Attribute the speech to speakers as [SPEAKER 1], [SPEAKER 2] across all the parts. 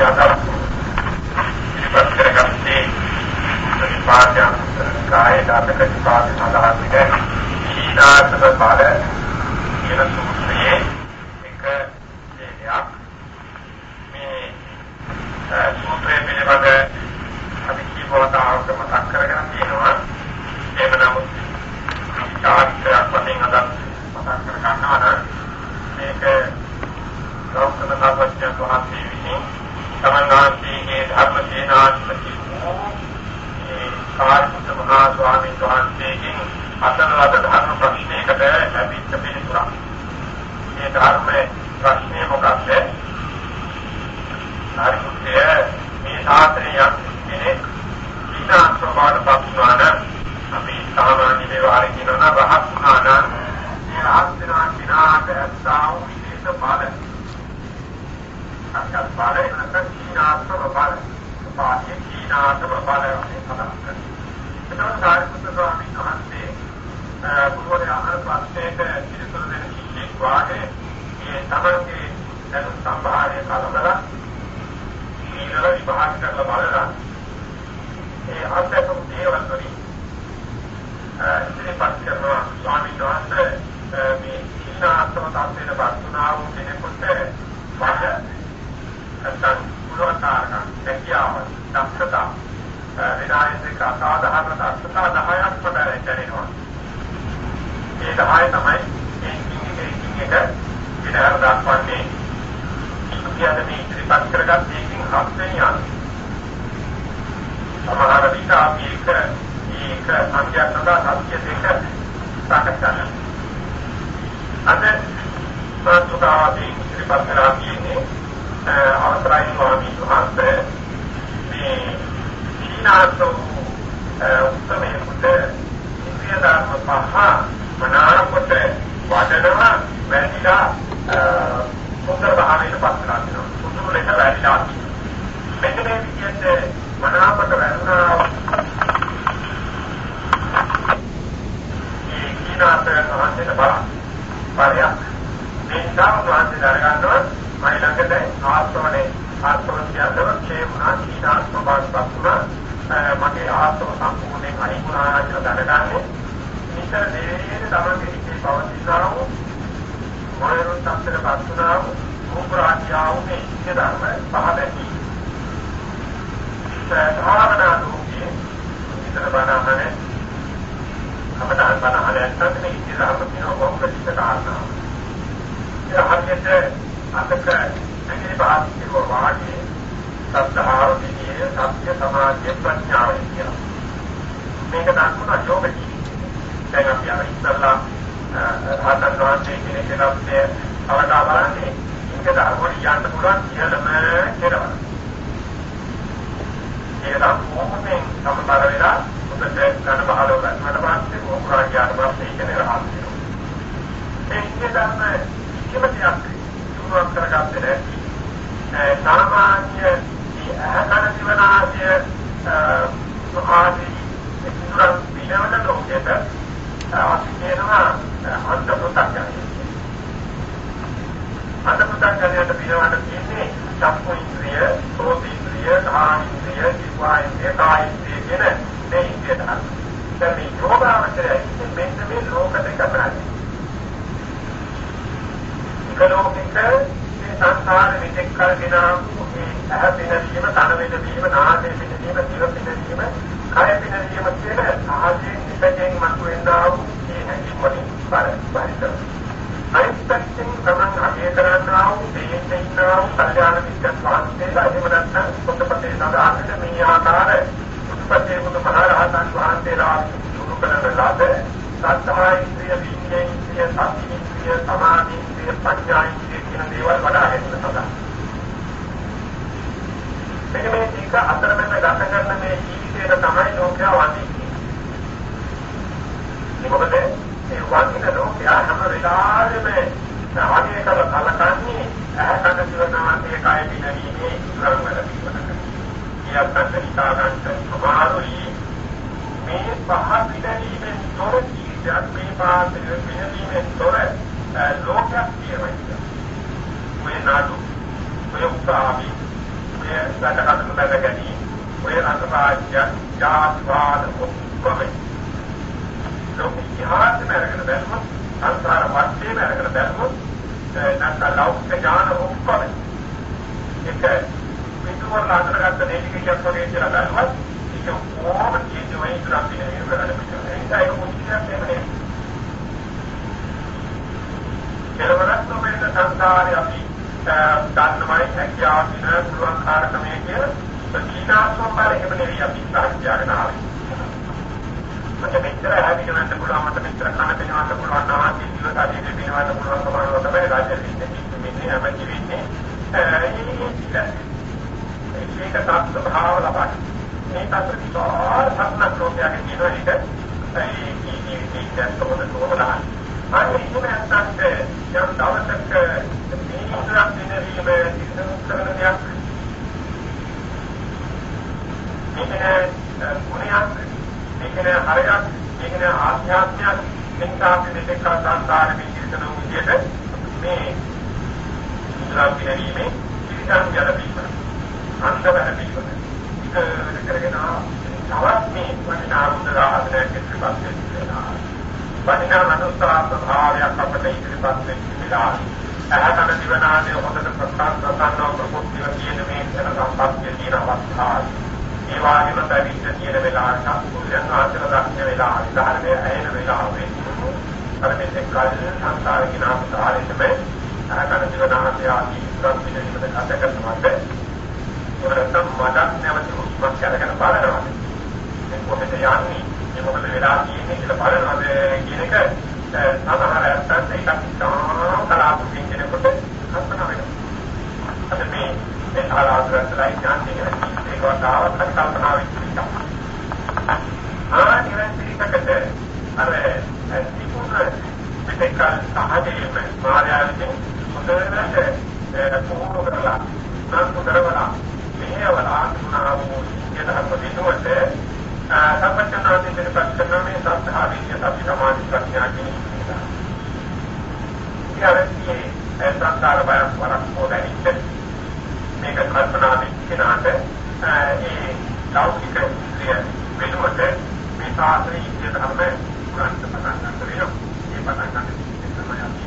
[SPEAKER 1] අපි අද ඉතිපත් කරගත්තේ ප්‍රතිපාදයන් කායේ දාතක ප්‍රතිපාද සඳහන් විට සීනාසක බල කියන සූත්‍රයේ එක දෙයක් මේ සූත්‍රයේ පිළිබඳ අපි කීපවතාවක මතක් කරගෙන තියෙනවා එහෙම නමුත් චාරිත්‍රයක් වශයෙන් අද මතක් කර ගන්නවා නම් මේක ගෞතම සාපච්ඡය වහන්සේ විසින් තමන්ගේ ධර්ම සේනාධිපති වූ ඒ කාර්මික මහා ස්වාමීන් වහන්සේගෙන් අසනලද ධර්ම ප්‍රශ්නයකට ලැබිච්ච පිළිතුරක්. මේ ධර්ම ප්‍රශ්නේ මොකක්ද? හරිමුත්තේ මේ සාත්‍රය යම් කෙනෙක් විනාශ ප්‍රමාණ පස්වාන අපි සාමාන්‍ය වේවාරේ කියනවා රහත් වුණා නම් ඒ රහත් වෙනා විනාශ ඇත්තාව විශේෂ බල. අක්කල් බල එනකන් විනාශ බල. පාටිය විනාශ බල වශයෙන් සඳහන් කරනවා. එතකොට සාරිපුත්‍ර ස්වාමීන් වහන්සේ පුරවැය ආහාර ප්‍රශ්නයට පිළිතුරු දෙන කිසිෙක් වාගේ මේ තමන්ගේ දැනුම් සම්භාරය කලබල ඊළඟ විභාග කරලා බලලා ඒ අත්දැකපු දේවල් වලින් ඉතිරිපත් කරනවා ස්වාමීන් වහන්සේ මේ ඉන්නාත්ම තාපේන වස්තුනා වූ කෙනෙකුට වාද නැත්නම් පුරවතාරක හැකියාව දක්ෂතා විනායක අසාධාරණ දක්ෂතා 10ක් පදරේ දැනෙනවා ඒ 10 තමයි එකින් එක එක විතර දක්වන්නේ අපි අද මේ ඉතිරිපත් කරගත් එකකින් හත් වෙනි යන සමහර විට අපි එක ඒක සංඛ්‍යා සඳහා සත්‍ය දෙක සාකච්ඡා කරනවා. අද සත්‍යතාවදී ඉතිරිපත් කරලා තියෙන්නේ අවසරයි ස්වාමීන් වහන්සේ මේ සීනාසෝ උත්තමයේ පුත ඉන්ද්‍රිය ධර්ම පහ මනාකොට වඩනවා වැඩිලා සුන්දර භාවයට පත් කරලා දෙනවා. සුදුසු ලෙස වැඩිලා මෙන්න මේ විදිහට මනාකොට වැඩුණා ඊනාතයන් වහන්සේට බලන්න. පරියක්. මේ නිසා වහන්සේ දරගන්නවා මම ළඟට ආස්තවනේ ආස්තවන්තියදව ക്ഷേමනා ඊනාත්ම බාස්පත්තුන මගේ ආස්තව සම්පූර්ණයෙන් අහිමුණා කියලා දැනගන්නේ. නිතර දෙවියන් තමන්ගේ හිතේ පවතිනා වූ මොයරුන් තත්තර පත්තුනා වූ කුප්‍රාඥාව මේ ඉන්න ධර්ම පහදකි. සාධාරණ දුකේ විතර බණහනේ අපදාන බණහල ඇත්තට මේ ඉතිරාම කියන කොම්පලෙක්ස් කාරණා. ඒ හරියට අතක ඇඟිලි පහක් වාගේ සත්‍තාව විදියේ සත්‍ය සමාධිය ප්‍රඥාව කියන. මේක දක්වන යෝග ජීවිතය. දැන් අපි අර ඉස්සල්ලා රහතන් වහන්සේ කෙනෙක් අපේ අවදා බලන්නේ ඒක ධර්මවල යන්න පුළුවන් කියලාම කියනවා. ඒක නම් මොහොතෙන් සමතර වෙලා උදේ ගන්න බහලව ගන්නට පස්සේ මොකක්ද පස්සේ ඉගෙන ගන්න වෙනවා. ඒ ඉන්නේ ධර්ම කිමතියක් තුනක් කරගත්තේ නැහැ. සාමාන්‍ය අහකන ජීවනාශය සමාධි ඉස්සරහ පිනවන ලෝකෙට අපි කියනවා අන්ත පුතක් අන්ත පුතක් ගැනට පිනවන්න තියෙන්නේ චක්කු ඉන්ද්‍රිය, සෝත ඉන්ද්‍රිය, ධාන ඉන්ද්‍රිය, ජීවා ඉන්ද්‍රිය, කාය ඉන්ද්‍රිය කියන මේ ඉන්ද්‍රිය තමයි. දැන් මේ යෝගාවචරය මෙන්න මේ ලෝක දෙක බලන්නේ. එක ලෝකෙක මේ සංසාර විදෙක් කරගෙන මේ ඇහ පිනවීම, තන වේදවීම, නාසය පිනවීම, දිව පිනවීම, කය පිනවීම කියන සාහසයෙන් ඉපදෙන් මතුවෙනා වූ මේ හැඟීම් වලින් පරිපරිත. අනිත් පැත්තෙන් තමන් අධ්‍යය කරන්නා වූ දෙයෙන් ඉන්නා වූ කල්යාණ මිත්‍ර ස්වාමීන්ලා එහෙම නැත්නම් පොතපතේ සඳහන් මේ ආකාර උත්පත්ති බුදුමහරහතන් වහන්සේලා දුරු කරන ලද සත්‍යමය ඉන්ද්‍රිය විඤ්ඤාණ ඉන්ද්‍රිය සති ඉන්ද්‍රිය සමාධි ඉන්ද්‍රිය ප්‍රඥා ඉන්ද්‍රිය කියන දේවල් වඩා හෙන්න සදා. මෙන්න මේ ටික අතරමැද ගත කරන මේ ජීවිතේට තමයි ලෝකයා වඳින්නේ. මොකද ඒ වඳින ලෝකයා හැම වෙලාවෙම සාධනය කර කලකන්නේ ඇහැකට දිවනාමයේ කාය පිනවීමේ ධර්මවල පිළිවෙලකට. කියපත් හිතා ගන්න සමාරුයි මේ පහ පිළිවීමෙන් තොර ජීවිතයක් මේ පාත් පිළිවීමෙන් තොර ලෝකයක් කියනවා. ඔය නාඩු ඔය උසාවි ඔය රාජ්‍ය රටකටු බැඳ ගැනීම ඔය රට රාජ්‍ය ජාතිවාද ඔක්කොම. ලෝක ඉතිහාසෙම අරගෙන බැලුවොත් සංසාර වර්ෂයේම අරගෙන බැලුවොත් නැත්නම් ලෞකික ඥාන ඔක්කොම. එක පිටුවර අතරගත්ත නේතිකයක් වගේ කියලා බැලුවත් ඒක කොහොමද කියන්නේ ඉදරම් දිනේ වැඩ පිළිවෙල ඒක මුචිතයක් නෙමෙයි. කෙලවරක් නොවෙන සංසාරේ අපි ගන්නමයි හැකියාව දින පුළුවන් කාර්කමේ කියන ප්‍රතිනාත්මක බල එහෙම නෙවෙයි අපි සාහිත්‍යගෙන ආවේ. මට මෙච්චර හැදිකනන්න පුළුවන් මට මෙච්චර කන පෙනවන්න පුළුවන් නාමයෙන් ජීවිතය දෙපිනවන්න පුළුවන් කමනවා තමයි රාජ්‍ය විද්‍යාවේ මෙන්නේ හැම ජීවිතේ ඒක තාක්ෂ භාව ලබන මේ තාක්ෂ විචාර සම්මත ලෝකයේ කියන එක ඒ ජීවිතයේ දැක්කොත් තෝරලා. අනිත් ඉන්නේ නැත්නම් යම් දවසක වටිනා උදලා ආදරයක් ඉස්සරහට වෙනවා වටිනා මනුස්සාත්ම භාවයක් අපිට ඉදිරිපත් වෙච්ච වෙලාව. ඇහැකන දිවනාදී හොඳට ප්‍රකාශ ප්‍රසන්නව ප්‍රමුඛව කියන මේ වෙන සම්පත්තිය තියෙන අවස්ථාව. ඒ වගේම පැවිද්ද තියෙන වෙලාවට අකුලයන් ආචර දක්න වෙලාව, ධර්මයේ ඇයෙන වෙලාවේ අර මේ කල් සංසාර කිනාම සාරෙතම ඇහැකන දිවනාදී ආදී ප්‍රම් පිළිවෙලට ගත කරනවාට ඒවලට මඩක් නැවත උත්පත් කරගෙන බලනවා. මේ කොහෙද යන්නේ? මේ මොකද වෙලා තියෙන්නේ කියලා බලනවාද කියන එක සමහර අයත් ඒකක් තාම කලාතුරකින් කෙනෙකුට කල්පනා වෙනවා. අද මේ මේ කලාතුරකලා ඥානය ඒකට ආවත් කල්පනා වෙච්ච එක. ආ නිරන්තරීකකට අර තිබුණ මේක සහජයෙන්ම මායාවෙන් හොඳට පුහුණු කරලා නම් කරවලා මෙහෙවලා අනුනා වූ සිද්ධාර්ථ දිනුවට සම්පත්තනාදී දෙපත් කරන මේ සත්‍යාවිද්‍ය සති සමාධි ප්‍රඥා කියන ඊයරදී සංස්කාර බයක් වරක් පොදැනිට මේක කල්පනා දෙකනාට ඒ ලෞකික ක්‍රිය වෙනුවට මේ සාත්‍රී ඉන්දිය ධර්ම ග්‍රන්ථ පටන් ගන්න වෙනවා. ඒ පටන් ගන්න තමයි අපි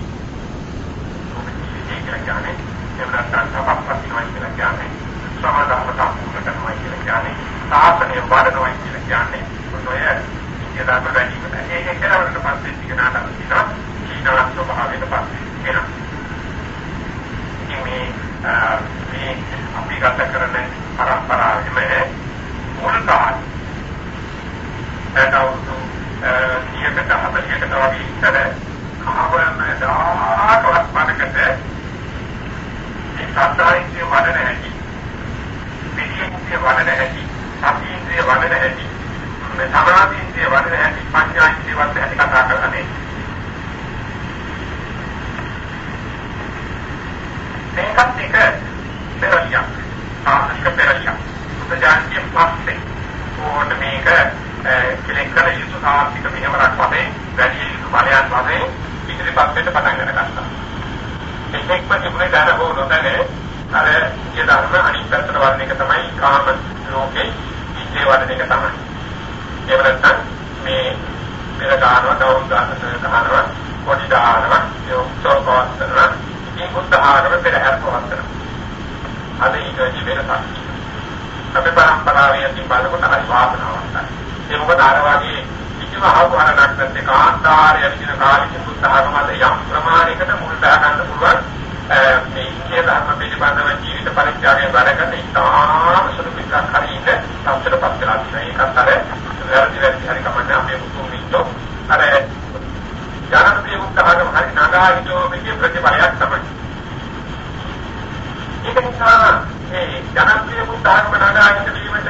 [SPEAKER 1] කොමිටි එකක් ගන්නේ එහෙම නැත්නම් සමප්පතිනවයි කියලා කියන්නේ. සමාදාන සම්පූර්ණ කරනවා කියලා කියන්නේ. සාසනය වඩනවා කියන්නේ ඔය ඉතිදාම වැඩිම. ඒක කෙලවරට පස්සේ ටිකනාට අපිට සීනාත් ස්වභාවයට පස්සේ එනවා. මේ මේ අපි ගත කරන පරම්පරාවෙම මුල්කාල එතවුතු සියකට හතලියකට වගේ ඉතර කවම දාකවත් මනකට ඒ සත්‍යයේ වඩන හැටි පිළියෙන්නේ වඩන හැටි සතියේ වඩන හැටි මේ සමාධියේ වඩන හැටි පඤ්ඤායියේ වඩන හැටි කතා කරන්නේ. මේකත් එක පෙරලියක්. සාධක පෙරලියක්. සුද්ධාන්තිය පස්සේ ඕන මේක කෙලෙක් කළ යුතු ආර්ථික මෙහෙවරක් වශයෙන් වැඩි යුතු බලයන් වශයෙන් ඉදිරිපත් වෙන්න පටන් ගන්නවා. එතෙක්ම තිබුණේ දැන හෝ නොදැන අර ඒ ධර්ම අනිත් පැත්තට වර්ණ එක තමයි කාම ලෝකේ ඉන්නේ වඩන එක තමයි. එහෙම නැත්නම් මේ පෙර ගන්නවා දවුම් ගන්නවා කොටි දානවා යොක්තෝපවත් කරනවා ඉතින් බුද්ධ ආගම පෙරහැර පවත්නවා අද ඊට වෙනසක් අපි පරම්පරාවේ යටින් බලකොට හරි වාසනාවක් තමයි ඒ මොකද අර වගේ කිසිම ආහාරයක් නැත්නම් කාන්තාරය කියන කාලික බුද්ධ ආගමද යම් ප්‍රමාණයකට මුල් දා ගන්න පුළුවන් මේ ඉන්දිය ධර්ම පිළිබඳව ජීවිත පරිත්‍යාගය වැඩ කරන ඉතාම සුළු පිටක් හරියට සම්පූර්ණපත් වෙලා තියෙනවා. ඒකත් අර වැරදි වැරදි හරි කමන්නේ අපේ මුතුන් මිත්තෝ අර ජනප්‍රිය මුක්තහගම හරි නගා හිතෝ මේකේ ප්‍රතිඵලයක් තමයි. ඒක නිසා මේ ජනප්‍රිය මුක්තහගම නගා හිතීමට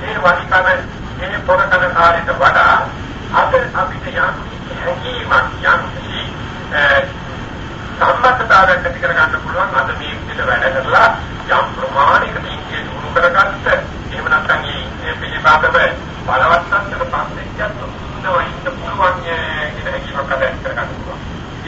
[SPEAKER 1] මේ වනිකම මේ පොරකන කාර්යයට වඩා අද අපිට යම් හැඟීමක් යම් සම්මතතාවයක් ඇති කර ගන්න පුළුවන් අද මේ විදිහට වැඩ කරලා යම් ප්‍රමාණයකට ඉන්නේ දුරු කරගත්ත එහෙම නැත්නම් මේ පිළිබඳව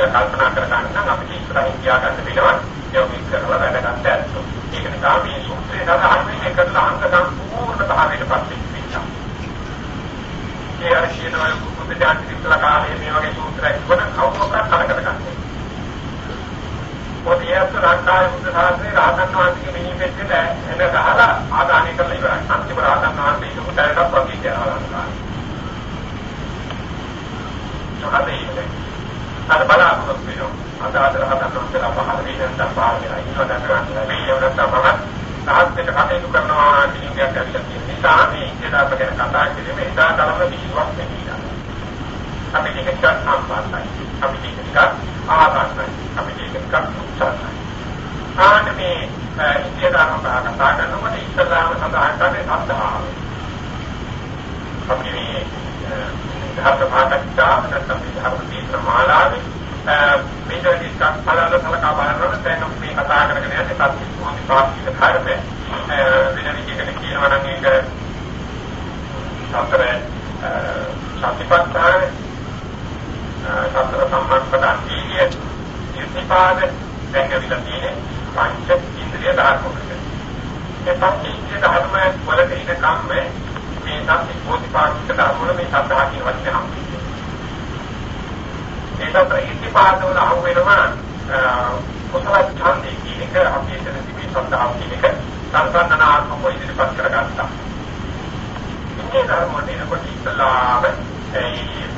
[SPEAKER 1] කියලා කල්පනා කර ගන්න නම් අපිට ඉස්සරහින් තියාගන්න වෙනවා යෝගික කරලා වැඩ ගන්න ඇත්තෝ. ඒක නිසා මේ සූත්‍රයේ සඳහන් වෙන්නේ කරලා අංග සම්පූර්ණ භාවයට පස්සේ වෙනවා. ඒ අර කියනවා බුද්ධ ඥාන ඉස්සලා කාලේ මේ වගේ සූත්‍රයක් වුණ කවුරුත් කරකට ගන්නවා. පොතියත් රණ්ඩාය බුද්ධ ශාස්ත්‍රයේ රහතන් වහන්සේගේ මිනිමෙච්චද එන ගහලා ආදානය කරලා ඉවරයි. අන්තිම රහතන් වහන්සේ ඉක්ුටයටත් වගේ කරනවා. අර බලාපොරොත්තු වෙනවා. අද අද රහතන් වහන්සේලා පහළ වෙන දා පහළ වෙලා ඉන්නවා දැන් කරන්නේ මේ යවන තමයි සාහිත්‍යක කටයුතු කරනවා කියන එකක් ඇවිල්ලා තියෙන නිසා මේ ඉඳලා ගැන කතා කිරීමේ ඉඳලා තරම විශ්වාස වෙනවා. අපි ටිකක් සම්බන්ධයි. අපි ටිකක් ආදානයි. අපි ටිකක් උත්සාහයි. ආන්නේ මේ ඉතිරාම කතා කරනකොට ඉස්ලාම සඳහන් කරන්නේ සද්ධාව. අපි මේ ධර්ම මාතක්ෂා නැත්නම් ධර්ම තීත්‍ර මාලාවේ මේක ටිකක් බලන්න සලකා බලනකොට දැන් මේ කතා කරගෙන යන්නේ සත්‍ය මොහොතේ පාස්තික ධර්මය වෙන විදිහකට කියනවා නම් ඒක සතර සතිපට්ඨාන සතර සම්පත්තන් කීයේ ඉතිපාද දැන් ඇවිල්ලා තියෙන්නේ පංච ඉන්ද්‍රිය ධර්ම වලට ඒ පංච ඉන්ද්‍රිය ධර්ම වලට ඉන්න කම්මේ මේ සත්‍ය බෝධිපාක්ෂික ධර්ම වල මේ සත්‍යා කියන වචනේ හම්බෙන්නේ. ඒක ප්‍රතිපාද වල අහු වෙනවා කුසල ඡන්දේ කියන එක අපි එතන තිබී සත්‍යාව කියන එක සංසන්දනාත්මකව ඉදිරිපත් කරගත්තා. ඉන්නේ ධර්ම වල එනකොට ඉස්ලාම ඒ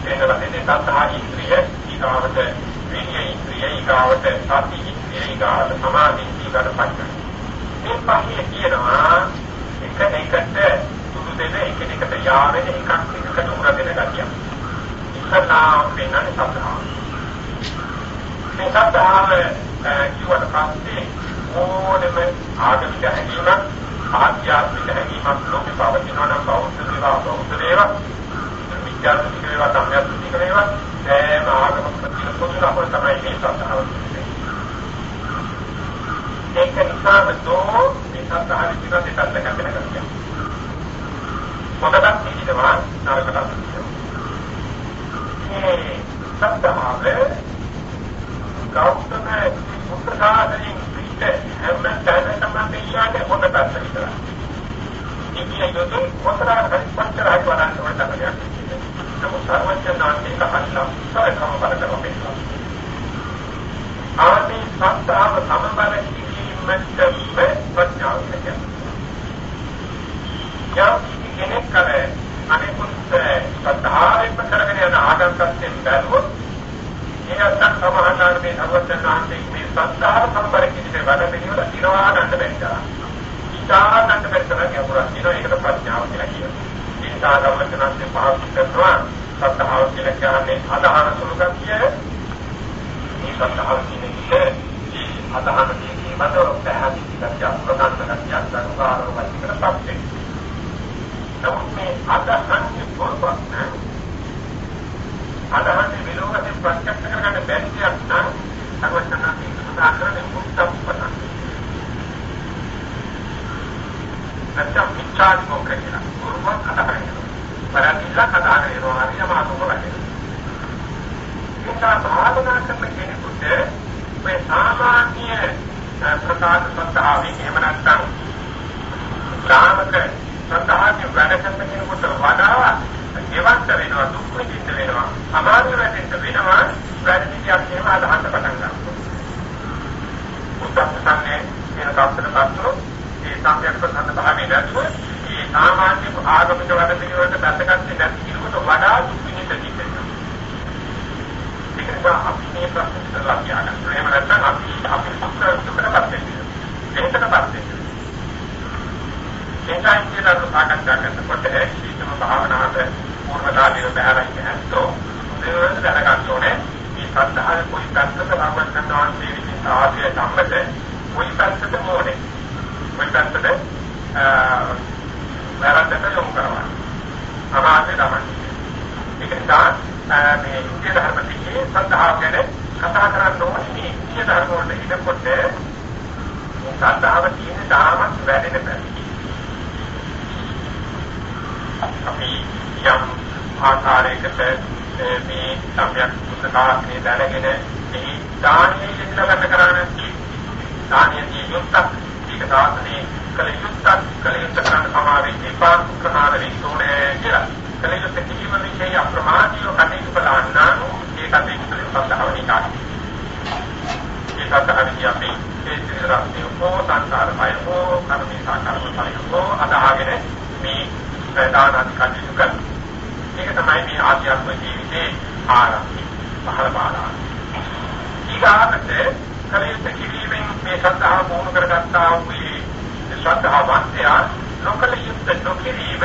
[SPEAKER 1] වෙනලා දෙන්නේ සත්‍යා ඉන්ද්‍රිය ඊගාවට විඤ්ඤා ඉන්ද්‍රිය ඊගාවට සති ඉන්ද්‍රිය ඊගාවට සමාධි ඊගාවට පඤ්ඤා. මේ පහේ කියනවා එක එකට දෙන එකිනෙකට යාවෙන එකක් එකකට උරගෙන ගතිය. ඉස්සලා වෙනන්නේ සද්ධාව. මේ සද්ධාව කිව්වට පස්සේ ඕනෙම ආගමික හැඟීමක් ආධ්‍යාත්මික හැඟීමක් ලෝකේ පවතිනවා නම් බෞද්ධ දේවා බෞද්ධ දේවා විද්‍යාත්මක දේවා සම්‍යාත්මික දේවා සෑම ආගමක තියෙන පොදු අපර තමයි මේ සද්ධාව. ඒක නිසා දෝ මේ සද්ධාව විදිහට දෙකක් දෙකක් වෙනවා. හොඳටත් පිළිදවා නරකටත් මේ සත්‍යමාවේ ගෞතම බුද්ධ ශාසනයෙන් පිට හැම තැනකම තියන්නේ හොඳටත් පිළිදවා. ඉතින් යොදු මොකද පච්චරයි වරන් වලට නමුත් සර්වඥාන්සේ කහල්ලා සරකම බලකම පෙන්නනවා. ආදී සත්‍යාව සමබර කිරීමට මේ ප්‍රඥාව කියන්නේ. යම් කෙනෙක් අර අනිකුත් සද්ධාවෙන් කරගෙන යන ආගම්කත්යෙන් බැලුවොත් එයාට සමාහකාර මේ සර්වඥාන්සේ මේ සද්ධාව සම්බර කිසිම වැඩ පිළිවෙල ඉනවා ගන්න බැහැ. ඉතා ගන්න බැහැ කියලා කියනවා ඒකට ප්‍රඥාව කියලා කියනවා. ඒ නිසා සර්වඥාන්සේ පාවිච්චි කරනවා සද්ධාව කියලා කියන්නේ අදහන සුළු කතිය. මේ සද්ධාව කියන්නේ අදහන කියන්නේ මතව පැහැදිලි කතිය ප්‍රකාශ කතිය අනුකාරව පිළිකට පස්සේ නමුත් මේ අදහන්නේ පොරවක් නෑ. අදහන්නේ විලෝකයෙන් ප්‍රත්‍යක්ෂ කරගන්න බැරි දෙයක් නම් සර්වඥාන්සේ සඳහන් කරන්නේ මුක්තප්පන. නැත්නම් මිච්ඡාදිකෝ කියලා. පොරවක් කතා කරනවා. පරාතිලා කතා කරනවා හරියම අතුකරන්නේ. ඒක භාවනා කරන කෙනෙකුට මේ සාමාන්‍ය ප්‍රකාශ සත්‍යාවේ එහෙම නැත්නම් ග්‍රාමක සත්‍යාවේ වැඩ කරන කෙනෙකුට වඩා ජීවත් වෙනවා දුක් විඳින්න වෙනවා අමාරු වෙන්න වෙනවා ප්‍රතිචාරයක් එහෙම අදහන්න පටන් ගන්නවා. උත්සාහන්නේ වෙන කප්පන පස්සෝ ඒ සම්යක් ප්‍රසන්න භාවයේ නැතුව ඒ සාමාන්‍ය ආගමික වැඩ පිළිවෙලට දැසගත්තේ නැති කෙනෙකුට වඩා දුක් විඳින්න තිබෙනවා ඒක නිසා අපි මේ ප්‍රශ්න ඉස්සරලා කියන්න එහෙම නැත්නම් අපි අපි දුකට පත් වෙනවා. ඒකටපත් වෙනවා. ඒකයි කියලා සාකච්ඡා කරනකොට ශීතම භාවනාවට පූර්වතාවය බහැරයි නැත්තෝ දෙවන දැනගන්න ඕනේ මේ සද්ධාය කොයි පැත්තද රාමචන්ද්‍ර වහන්සේ විසින් ආශය සම්මත කොයි පැත්තද මොනේ කොයි පැත්තද වැරද්දට යොමු කරනවා. අමාත්‍ය තමයි. ඒක නිසා මේ ඉන්දිය ධර්ම දිගේ සද්ධාව ගැන කතා කරන්න ඕනේ මේ ඉන්දිය ධර්ම වල ඉඳකොට මේ සද්ධාව තියෙන තාමත් වැඩෙන බැරි. අපි යම් ආකාරයකට මේ සම්‍යක් පුස්තකාලේ දැනගෙන මේ දානීය ඉස්සකට කරන්නේ දානීය යුක්තක් ඒක සාසනේ කල යුක්තක් කල යුක්ත කරන සමාවෙන් එපා ප්‍රමාද වෙන්නේ කියලා. කල යුක්ත කිසිම විශේෂ අප්‍රමාදීව කටයුතු බලන්නානු ඒ කටයුතු වලින් සද්ධාවනි කාටි. ඒ සද්ධාවනි අපි ඒ සිරාස්තිය හෝ සංසාරමය හෝ කර්මී සාකරම පරිහෝ අදාගෙන මේ ප්‍රධාන කටයුතු කරන. ඒක තමයි මේ ආධ්‍යාත්මික ජීවිතේ ආරම්භය. පහළ බාලා. ඊගාට කලිත කිරීමෙන් මේ ශ්‍රද්ධාව පුහුණු කරගත්තා වූ මේ ශ්‍රද්ධාවන්තය නොකල යුක්ත නොකිරීම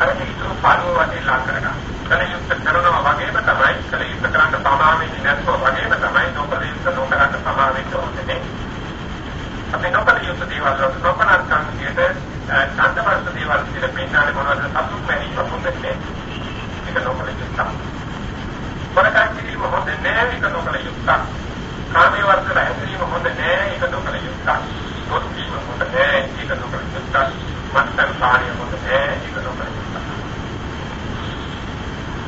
[SPEAKER 1] අර හිතු පාළුවදී ලා කරගන්න. කල යුක්ත කරනවා වගේම තමයි කල යුක්ත කරන්න සමාවෙන්නේ නැත්නම් වගේම තමයි නොකල යුක්ත නොකරන්න සමාවෙන්න ඕනේ. අපි නොකල යුක්ත දේවල් වලට නොකනත් සංකේත ඡන්දපරස දේවල් කියලා පෙන්නන්නේ මොනවද සතුක් මැනි පොතේ ඒක නොකල යුක්ත. වරකන් කිරීම හොඳ නෑ ඒක නොකල යුක්ත. කාමයේ වර්ධන හැදීම හොඳ නෑ ඒක නොකල යුක්ත. දොස් වීම හොඳ නෑ ඒක නොකල යුක්ත. මත්තන් පාණිය හොඳ නෑ ඒක නොකල යුක්ත.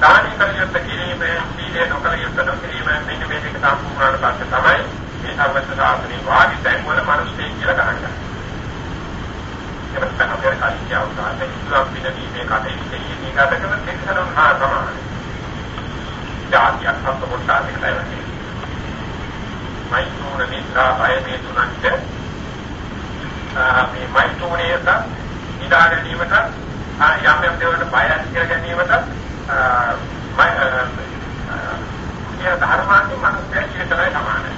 [SPEAKER 1] දානි කලියුත් කිරීම සීලේ නොකල යුක්ත නොකිරීම මෙන්න මේ දෙක සම්පූර්ණ පස්සේ තමයි මේ සර්වත්‍ය සාසනේ වාදි තැන් වල මිනිස්සේ කියලා ගන්න. එවස්තන අපේ කල්පිය අවසානයේ ඉස්ලාම් පිළිදීමේ කටයුතු දෙන්නේ ගතකම දෙකසලුන් හා සමානයි. ජාතියක් හත් කොටසක් එකයි මෛත්‍රී නිද්‍රා බය මේ තුනන්ට මේ මෛත්‍රීයක නිදා ගැනීමට යම් යම් දේවල්ට බය ඇති කර ගැනීමට මේ ධර්මාන්ති මනසේ විතරයි සමානයි.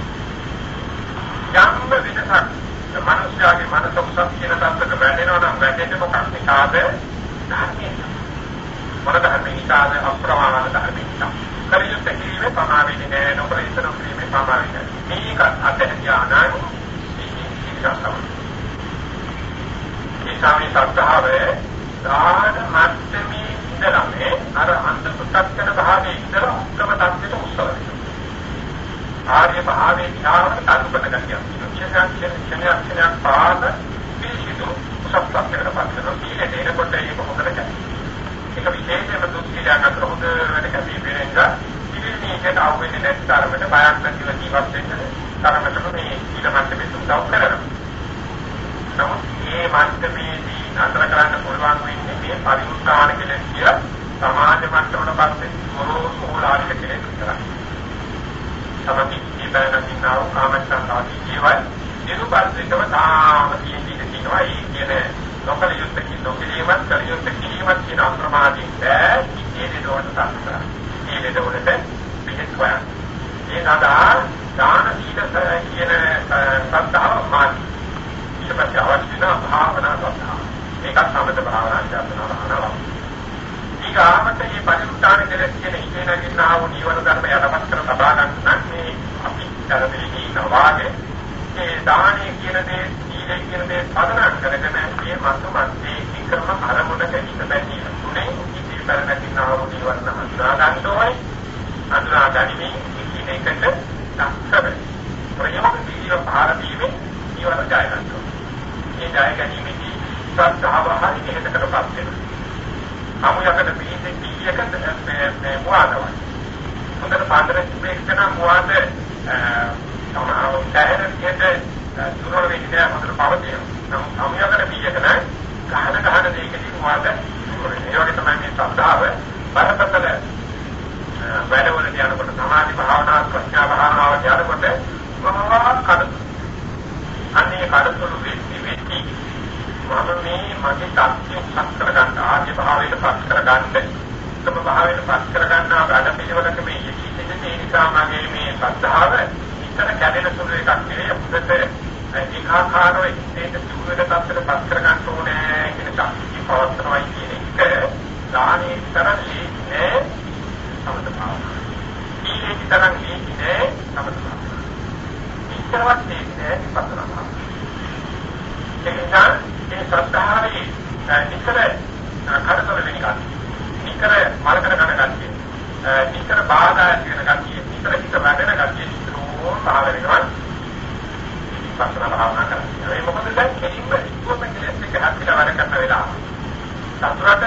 [SPEAKER 1] යම් විදසක් මනුෂ්‍යයාගේ මනස උසස් කියන තත්ත්වක වැටෙනවා නම් වැටෙන්නේ මොකක් නිසාද? ධර්මයෙන්. මොන ධර්මයෙන් නිසාද? අප්‍රමාණ ධර්මයෙන්. කලියුත් කිරීමේ පමාවෙන්නේ නැහැ නොකලියුත් නොකිරීමේ පමාවෙන්නේ මේක අධ්‍යානයි ඉස්සම මේ සාමි සත්‍තාවේ දාන මත්තමේ ඉඳලා මේ අර අන්ත පු탁කන භාවයේ ඉඳලා උත්තම තත්ත්වයට උස්සලා ආර්ය භාවයේ ඥාන තනුපත ගතිය විශේෂයෙන් ක්ෂණයක් ක්ෂණයක් පාද පිළිසිතු උසස්පත්තකට පස්සෙන කීලේ එනකොට ඒක හොඳට කරන්නේ ඒක විශේෂයෙන්ම දුක්ඛිතයක් අතර හොඳ වැඩ කැපී පෙනෙනවා ඉතින් අවුෙන්නේ නැති තරමට බයක් නැතිව ජීවත් වෙන්න තරමටම මේ ඊට මට්ටමේ උදව් කරනවා. නමුත් මේ මට්ටමේදී නතර කරන්න පුළුවන් වෙන්නේ මේ පරිඋත්සාහන කෙලෙස් කියලා සමාජ මට්ටමකට පස්සේ මොරෝසෝලාරික කෙලෙස් විතරයි. සමති ඉබැනකිනා කාමච්ඡන්දාදී ජීවයි නිරුපල්ලිකව තාම තියෙන්නේ තියෙනවා ඒ කියන්නේ නොකල යුත්තකින් නොකිරීමත් කල යුත්ත කිරීමත් කියන අප්‍රමාදයෙන් බෑ ඒ දෙදොට සම්පූර්ණ. ඒ දෙදොට පිළිත් හොයන්න. ඒ සඳහා දාන සීල කියන සත්‍තාව මාර්ගය. ඊට පස්සේ අවශ්‍ය වෙන භාවනා සත්‍තාව. ඒකත් සමත භාවනා ඥාන භාවනාව. ඊගාමත මේ පරිඋත්තාන කෙලෙස් කියන ඉගෙන ගන්නා වූ නිවන ධර්ම යටපත් කර තබා ගන්න මේ අපි කරදෙන්නේ නවාගේ ඒ දානේ කියන දේ සීලේ කියන දේ පදනම් කරගෙන මේ මතු මැත්තේ ඉක්‍රම අරමුණක ඉඳ බැදී තුනේ ඉති පෙරණකිනා වූ නිවන හඳුනා ගන්න ඕනේ හඳුනා ගැනීම කියන එකට දක්ෂ ප්‍රයෝග දීව භාරදීමේ නිවන ජය ගන්නවා. මේ ජය ගැනීමේදී සත්‍තාව හරි හේතකටපත් වෙනවා. අමුයකට පිටින් කීයකට මේ මොනවාද? හොඳට පාදරේ මේකන මොනවාද? සමහරව දැහැර කියන්නේ දුරවල වෙන්නේ හොඳට පවතින. නමුත් අමුයකට පිටියක නෑ ගහන ගහන දෙයකදී මොනවාද? ඒ වගේ තමයි මේ සත්‍තාව බරපතල වැඩවලට යනකොට සමාධි භාවනා ප්‍රඥා භාවනාව යනකොට මොනවා කඩ අන්නේ කඩතුළු වෙච්චි වෙච්චි මම මේ මගේ තාක්ෂ්‍ය පත් කරගන්න ආර්ය භාවයට පත් කරගන්න උත්තම භාවයට පත් කරගන්න වැඩ පිළිවෙලක මේ යෙදී ඒ නිසා මගේ මේ ශ්‍රද්ධාව ඉතන කැඩෙන සුළු එකක් නෙවෙයි අපිට ඒකාකාරව ඒක සුළුකට තත්ත්වයට පත් කරගන්න ඕනේ කියන ශක්තිය පවත්නවා කියන එක දානේ තරලි නේ සමත භාවනාව. ඊයේ තරම් කියන්නේ සමත භාවනාව. ඉස්සරවත් කියන්නේ විපස්සනා භාවනාව. ඒ නිසා ඒ ශ්‍රද්ධාවේ නිතර කරදර වෙන එක. නිතර මාර්ගකට කරන කතිය. නිතර බාධා වෙන කතිය. නිතර හිත වැඩෙන කතිය. ඕන පහළ වෙනවා. පස්සන භාවනා කරන්නේ. ඒ මොකද දැන් කෙලින්ම ඉක්මන කෙලෙස් එක හැපිලා වැඩ කරන වෙලාව. සතුරට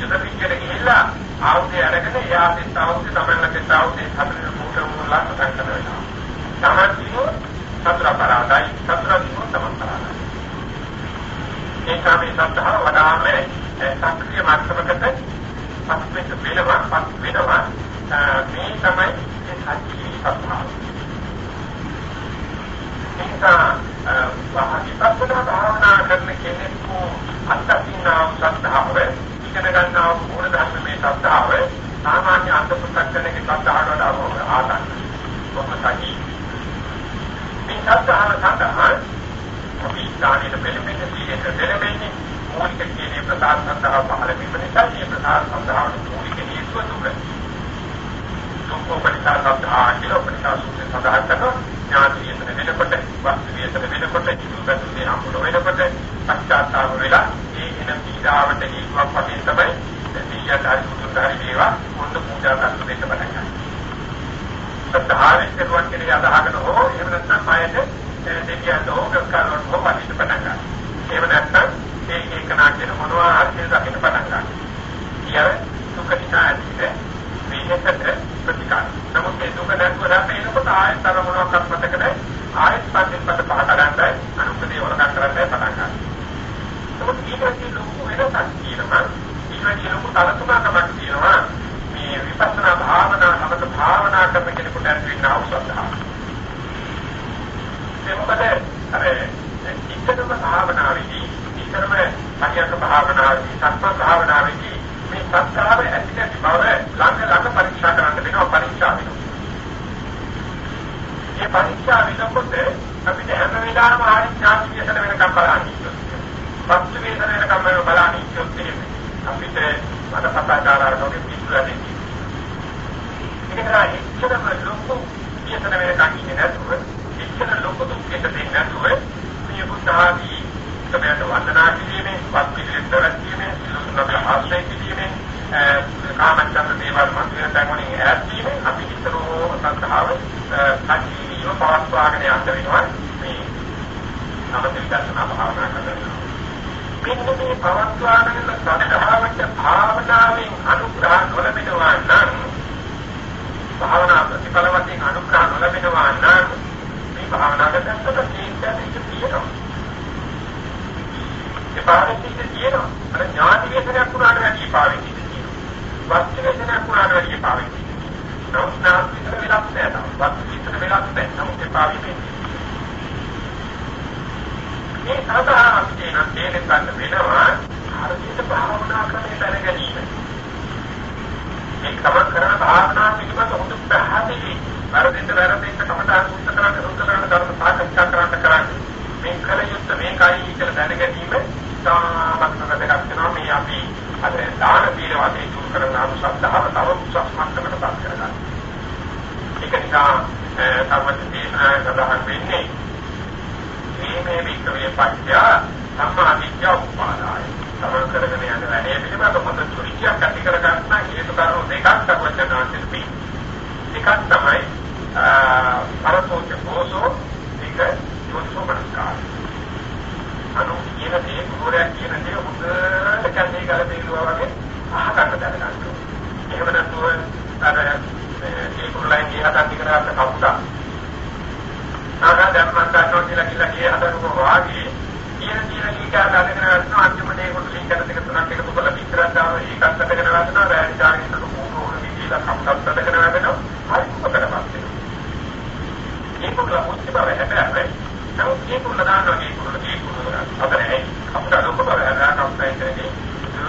[SPEAKER 1] යුද පිටියට ගිහිල්ලා ආයුධය අරගෙන එයා දෙත් ආයුධය තමන්න දෙත් ආයුධය හතරේ මුට්ට මුල්ලා පටන් ගන්න වෙනවා. තමන්තිනෝ සතර පරාදයි සතර දිනෝ තමන් පරාදයි. ඒ තමයි සත්‍තහ වඩාම සක්‍රිය මාර්ගයකට පස්වෙත් වෙනවා. පස් වෙනවා මේ තමයි ඒ සත්‍ය සත්‍තාව. ඒක විපස්සනා භාවනා කරන කෙනෙකු අත්දකින්නා සත්‍තාව ඉගෙන ගන්නා මූල ධර්මයේ සත්‍තාව සාමාන්‍ය අන්ත පුස්තකයේ සත්‍තාවට වඩා ආතන් කොහොමදයි මේ සත්‍තාව සඳහා අපි දානෙට පෙළඹෙන සීලයට පෙළඹෙන්නේ මූලික කියන්නේ ප්‍රසාර සත්‍තාව පහළ වීම නිසා මේ ප්‍රසාර සත්‍තාවට මූලික හේතුව දුක දුක්ඛෝපනිසා සත්‍තා කියලා උපනිසා සූත්‍රය සඳහන් කරනවා ඥාති යතන වෙනකොට වස්තු යතන වෙනකොට චිතුපතුනේ හම්බුන වෙනකොට පශ්චාත්තාප වෙලා ඒ එන පීඩාවට හේතුවක් වශයෙන් තමයි දෙවියන් හරි සුදුසුහරි වේවා මොන්න පූජා කරන්න දෙන්න පටන් ගන්නවා. සත්‍තාවෙන් කෙරුවන් කෙරේ අදහගෙන හෝ එහෙම නැත්නම් ආයත දෙවියන් දෝගස් කරනකොට හෝ පරිච්ඡ පටන් ගන්නවා. එහෙම නැත්නම් ඒ එක නාකින මොනවා හරි දකින්න පටන් ගන්නවා. ඊයර දුක නිසා ඇතිද මේකට ප්‍රතිකාර. නමුත් ඒ දුක දැක්වලා මේනකොට ආයෙත් අර මොනවාක්වත් මතක නැහැ. ආයෙත් පස්සේ පස්ස පහ කරන්නේ අනුපදී වරකට කරන්නේ පටන් ගන්නවා. නමුත් ඊටදී ලොකු වෙනසක් තියෙනවා. ඊටදී ලොකු තරතුමකමක් තියෙනවා. මේ විපස්සනා භාවනා අපත භාවනා කරන කෙනෙකුට ඇතිවෙන අවශ්‍යතාව. ඒ මොකද අර ඉස්සරම භාවනාවේදී ඉස්සරම පරියන්ක භාවනාවේදී සත්‍ය භාවනාවේදී මේ සත්‍යාව ඇති නැති බව ළඟ ළඟ පරීක්ෂා කරන්න වෙනවා පරීක්ෂා වෙනවා. මේ පරීක්ෂා වෙනකොට අපිට හැම වෙලාවෙම ආයෙත් ඥාති විශේෂ වෙනකම් බලන්න ඉන්නවා. පස්ස වේදන වෙනකම් බලන්න ඉන්නවා. අපිට මට සත්‍යාකාරකෝගේ පිටුලදී. ඒක එච්චරම ලොකු විශේෂ වෙනකම් ඉන්නේ නැතුව එච්චර ලොකු දුක්ඛයට දෙන්නේ නැතුව මේ බුද්ධ ආදී සමයට වන්දනා කිරීමේ වත් පිළිවෙත් දැක්වීමේ සිළුසුනක ආශ්‍රය කිරීමේ කාමච්ඡන්ද දේවල් මතුවෙන තැන් වලින් ඈත් වීමෙන් අපි හිතනෝ සංස්කාරව සජීවීව පවත්වාගෙන යන්න වෙනවා මේ සමථ විදර්ශනා භාවනා කරනවා. මෙන්න මේ පවත්වාගෙන සත්‍යභාවක භාවනාවෙන් අනුග්‍රහ නොලැබෙනවා නම් භාවනා ප්‍රතිඵල වශයෙන් අනුග්‍රහ නොලැබෙනවා නම් මේ භාවනා කරද්දී තේින්න තියෙනවා ඒ පාවිච්චි තියෙනවා. අර ඥාති වේදනයක් වුණාට වැඩි පාවිච්චි තියෙනවා. වස්තු වේදනයක් වුණාට වැඩි පාවිච්චි. නමුත් නාස්තික වෙලක් නැහැ. වස්තු විතර වෙලක් නැහැ. නමුත් ඒ පාවිච්චි මේ සඳහා අපිට නම් තේරෙන්න ගන්න වෙනවා හරියට භාවනා කරන්නේ දැන ගැනීම. මේ කම කරන භාවනා පිළිබඳ හොඳ පැහැදිලි වරදින්ද වරදින්ද කමඨාන් සුද්ධ කරන්න සුද්ධ කරන්න ධර්ම සාකච්ඡා කරන්න කරන්නේ මේ කල යුත්තේ මේකයි කියලා දැන ගැනීම ඉතාමත්ම වැදගත් වෙනවා මේ අපි අද දාන සීල වශයෙන් දුරු කරන අනුසද්ධාව තව උසස් මට්ටමකට පත් කරගන්න. ඒක නිසා සම්මත දේශනා සඳහන් වෙන්නේ මේ මේ වික්‍රමයේ පත්‍ය සම්මා විද්‍යා උපාදාය. තමන් කරගෙන යන වැඩේ පිළිබඳව හොඳ දෘෂ්ටියක් ඇති කර ගන්න හේතු කාරණා දෙකක් තවචනාන්තෙත් මේ. එකක් තමයි පරතෝච කෝසෝ එක යොත්සොමනස්කාරය. අනු කියන දේ ගුරුවරයා කියන දේ හොඳට කන්නේ ගල පෙළුවා වගේ අහකට දැනගන්න ඕනේ. එහෙම නැතුව අර ඒ කුරුලෙන් ගියහට ඉගෙන ගන්න කවුද? ආගා ධර්මයන් ගන්නවා කියලා කියලා කිය හදනකො වාගේ කියන කියන කීකා දැනගෙන ගන්න අන්තිමට ඒ කුරුලෙන් කරන දෙක තුනක් එකතු කරලා පිටරක් දාන ඒකත් අතගෙන ගන්නවා බෑරි දාගෙන ඉන්නකොට කෝකෝන දීලා කම්ප්ලත් අතගෙන ගන්නවා හරි මොකටද පස්සේ. ඒක උලා මුස්ති බව හැබැයි නමුත් ඒ කුරුල්ල දානවා ඒ කුරුල්ල ඒ කුරුල්ල අපේ අපිට ලොකු බව හදාගන්න අපේ ඉන්නේ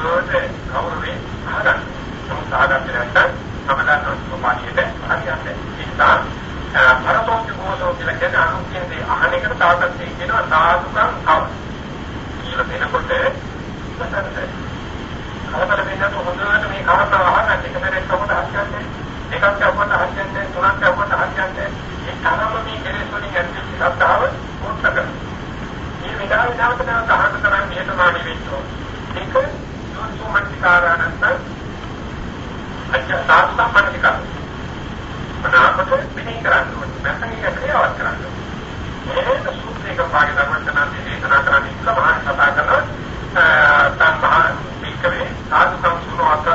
[SPEAKER 1] ඒකේ කවුරුනේ හදන්න නමුත් හදාගත්තේ නැත්නම් සමදාන සෝපානියට හරියන්නේ ඉස්සා පරතෝක්ක මොසෝ කියලා කියන අනුකේදී අහන එකට තාකත් කියනවා සාදුකම් කව කියලා දෙනකොට මතකද කලබල වෙන්න හොඳට මේ කාරණා අහන්න එක දෙයක් කොහොමද හස්යන්නේ එකක් කොහොමද හස්යන්නේ තුනක් කොහොමද හස්යන්නේ ඒ තරම මේ කෙලෙස් වලින් ඇති සත්‍තාව මුත්තක අහකට නම් නිහතමානී වෙන්න ඕන. ඒක යෝනිසෝ මනසිකාරණත් අච්ච සාස්සා මනසිකාර. අනාපත මෙහි කරන්න ඕනේ. නැත්නම් ඒක ක්‍රියාවක් කරන්න ඕනේ. මේක සූත්‍රයක පාඩි ධර්මචනාදී දේශනා කරන්නේ ඉස්ලා මහා කතා කරන තම්මහා වික්‍රේ සාදු සම්සුනෝත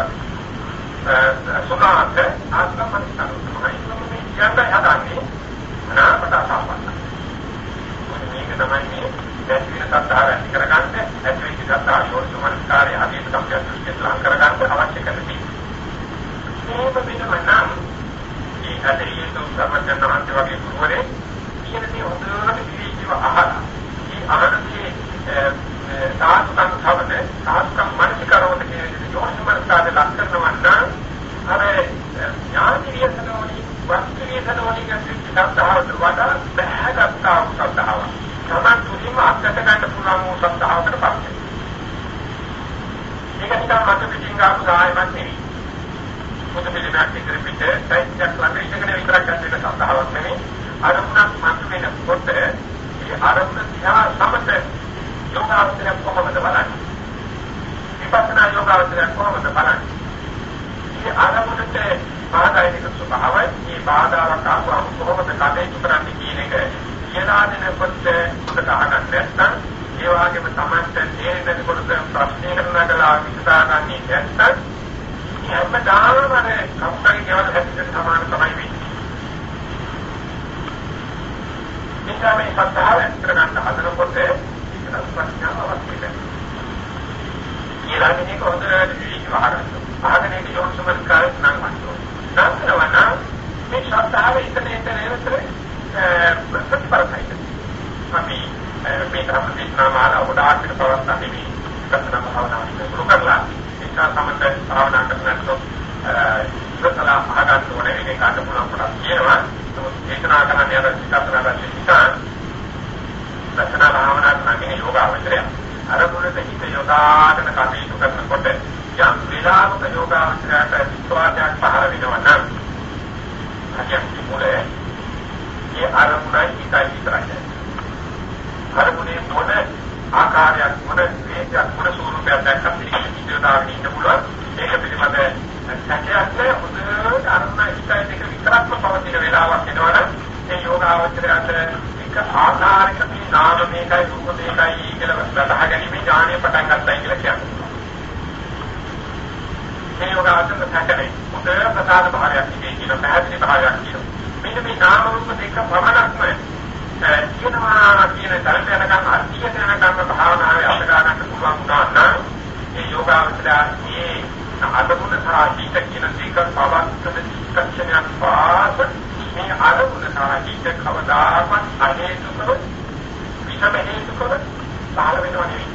[SPEAKER 1] සුනාත ආත්මපරිස්සම තමයි මේ කියන්නේ හදන්නේ අනාපත සාපන්න. මේක තමයි මේ දැන් වෙන සත්‍තාව ඇති කරගන්න ඇති වෙච්ච සත්‍තාව ශෝෂමනස්කාරය හදිස්සිය සම්පූර්ණ දෘෂ්ටි ලං කරගන්න අවශ්‍ය කරන්නේ. මේක වෙනම නම් ඒ අතරියේ සම්මතනාන්ත වගේ ගුරුවරේ කියන දේ හොඳට පිළිචිව අහලා ඒ අහනදී සාස්කම් භවද සාස්කම් මනසිකරවද කියන යෝනිමනස්කාරය ලක් කරනවා නම් අර ඥාන වියසනෝනි වස්තු වියසනෝනි කියන සත්‍තාවට වඩා බහැගත්තා සත්‍තාවක්. තමන් තුලින්ම අත්දැක ගන්න පුළුවන් වූ සත්‍තාවකට පත් වෙනවා. ඒක නිකන් මත පිටින් ආපු සායමක් නෙවෙයි. මොකද පිළිබඳ ඉදිරිපිට සයින්ස් ළඟ ඉඳගෙන විතරක් ගන්න එක සත්‍තාවක් නෙවෙයි. අරමුණක් මත වෙනකොට ඒ අරමුණ දිහා සමත යෝගාවචරය කොහොමද බලන්නේ? විපස්සනා යෝගාවචරය කොහොමද බලන්නේ? මේ අරමුණට බාධායික ස්වභාවය, මේ බාධාවක් ආවම කොහොමද කටයුතු කරන්නේ කියන එක කියලා දෙනකොට උඩට අහගන්න නැත්නම් ඒ වගේම Tamanට තේරෙනකොට ප්‍රශ්න කරනකලා විසඳාගන්නේ නැත්නම් හැමදාම අර කම්පැනි ගෙවල් හැටියට සමාන තමයි වෙන්නේ. නිසා මේ සත්‍තාව ඇත්තට ගන්න හදනකොට ඒක ප්‍රශ්නාව අවශ්‍ය වෙනවා. කියලා මේක හොඳට විශ්ව ආරම්භ. ආගෙන ඒක යොමුසමස් කාර්යයක් නම් වන්දෝ. නැත්නම් මේ සත්‍තාව ඉතන ඉතන ඉතන ප්‍රතිපරසයි. අපි මේ තරම් දේශනාමාලා උදාහරණ පවත්න්නේ මේ කතරම භාවනාව ඉස්සර කරලා ඒක සමත භාවනා කරනකොට ඉස්සලා අහගන්න ඕනේ මේක ගන්න පුළුවන් කොටස් කියනවා. දේශනා කරන්නේ අර සිතාතරා රැසිතා දසනා භාවනා කරන්නේ යෝගාවචරය. අර මුලට හිත යොදාගෙන කටයුතු කරනකොට යම් විලාපක යෝගාවචරයට විශ්වාසයක් පහළ වෙනවා නම් අධ්‍යාත්මික මුලේ ඒ අරමුණයි හිතයි විතරයි. අරමුණේ මොන ආකාරයක් මොන වේගයක් මොන ස්වරූපයක් දැක්කත් ඉතිරිදාගෙන ඉන්න පුළුවන්. ඒක පිළිබඳ සැකයක් හොඳට අරමුණ හිතයි දෙක විතරක්ම පවතින වෙලාවක් එනවනම් ඒ යෝගාවචරයට එක ආකාරයක මේ නාම මේකයි රූප මේකයි කියලා වදාහ ගැනීම ඥානය පටන් ගන්නයි කියලා කියන්නේ. මේ යෝගාවචරයට සැකනේ හොඳ ප්‍රසාද භාවයක් කියන පැහැදිලි භාවයක් කියනවා. මෙන්න මේ නාම රූප දෙක පමණක්ම කියනවා කියන තරට යනකම් අර්ථියට යනකම් භාවනාවේ අත ගන්නට පුළුවන් වුණා නම් ඒ යෝගාවචරයේ අදමුණ සහ හිත කියන දෙක පවත්තන චිත්තක්ෂණයක් පාස මේ අදමුණ සහ හිත කවදාකවත් අහේතුකව විසම හේතුකව පහළ වෙනව නෙවෙයි.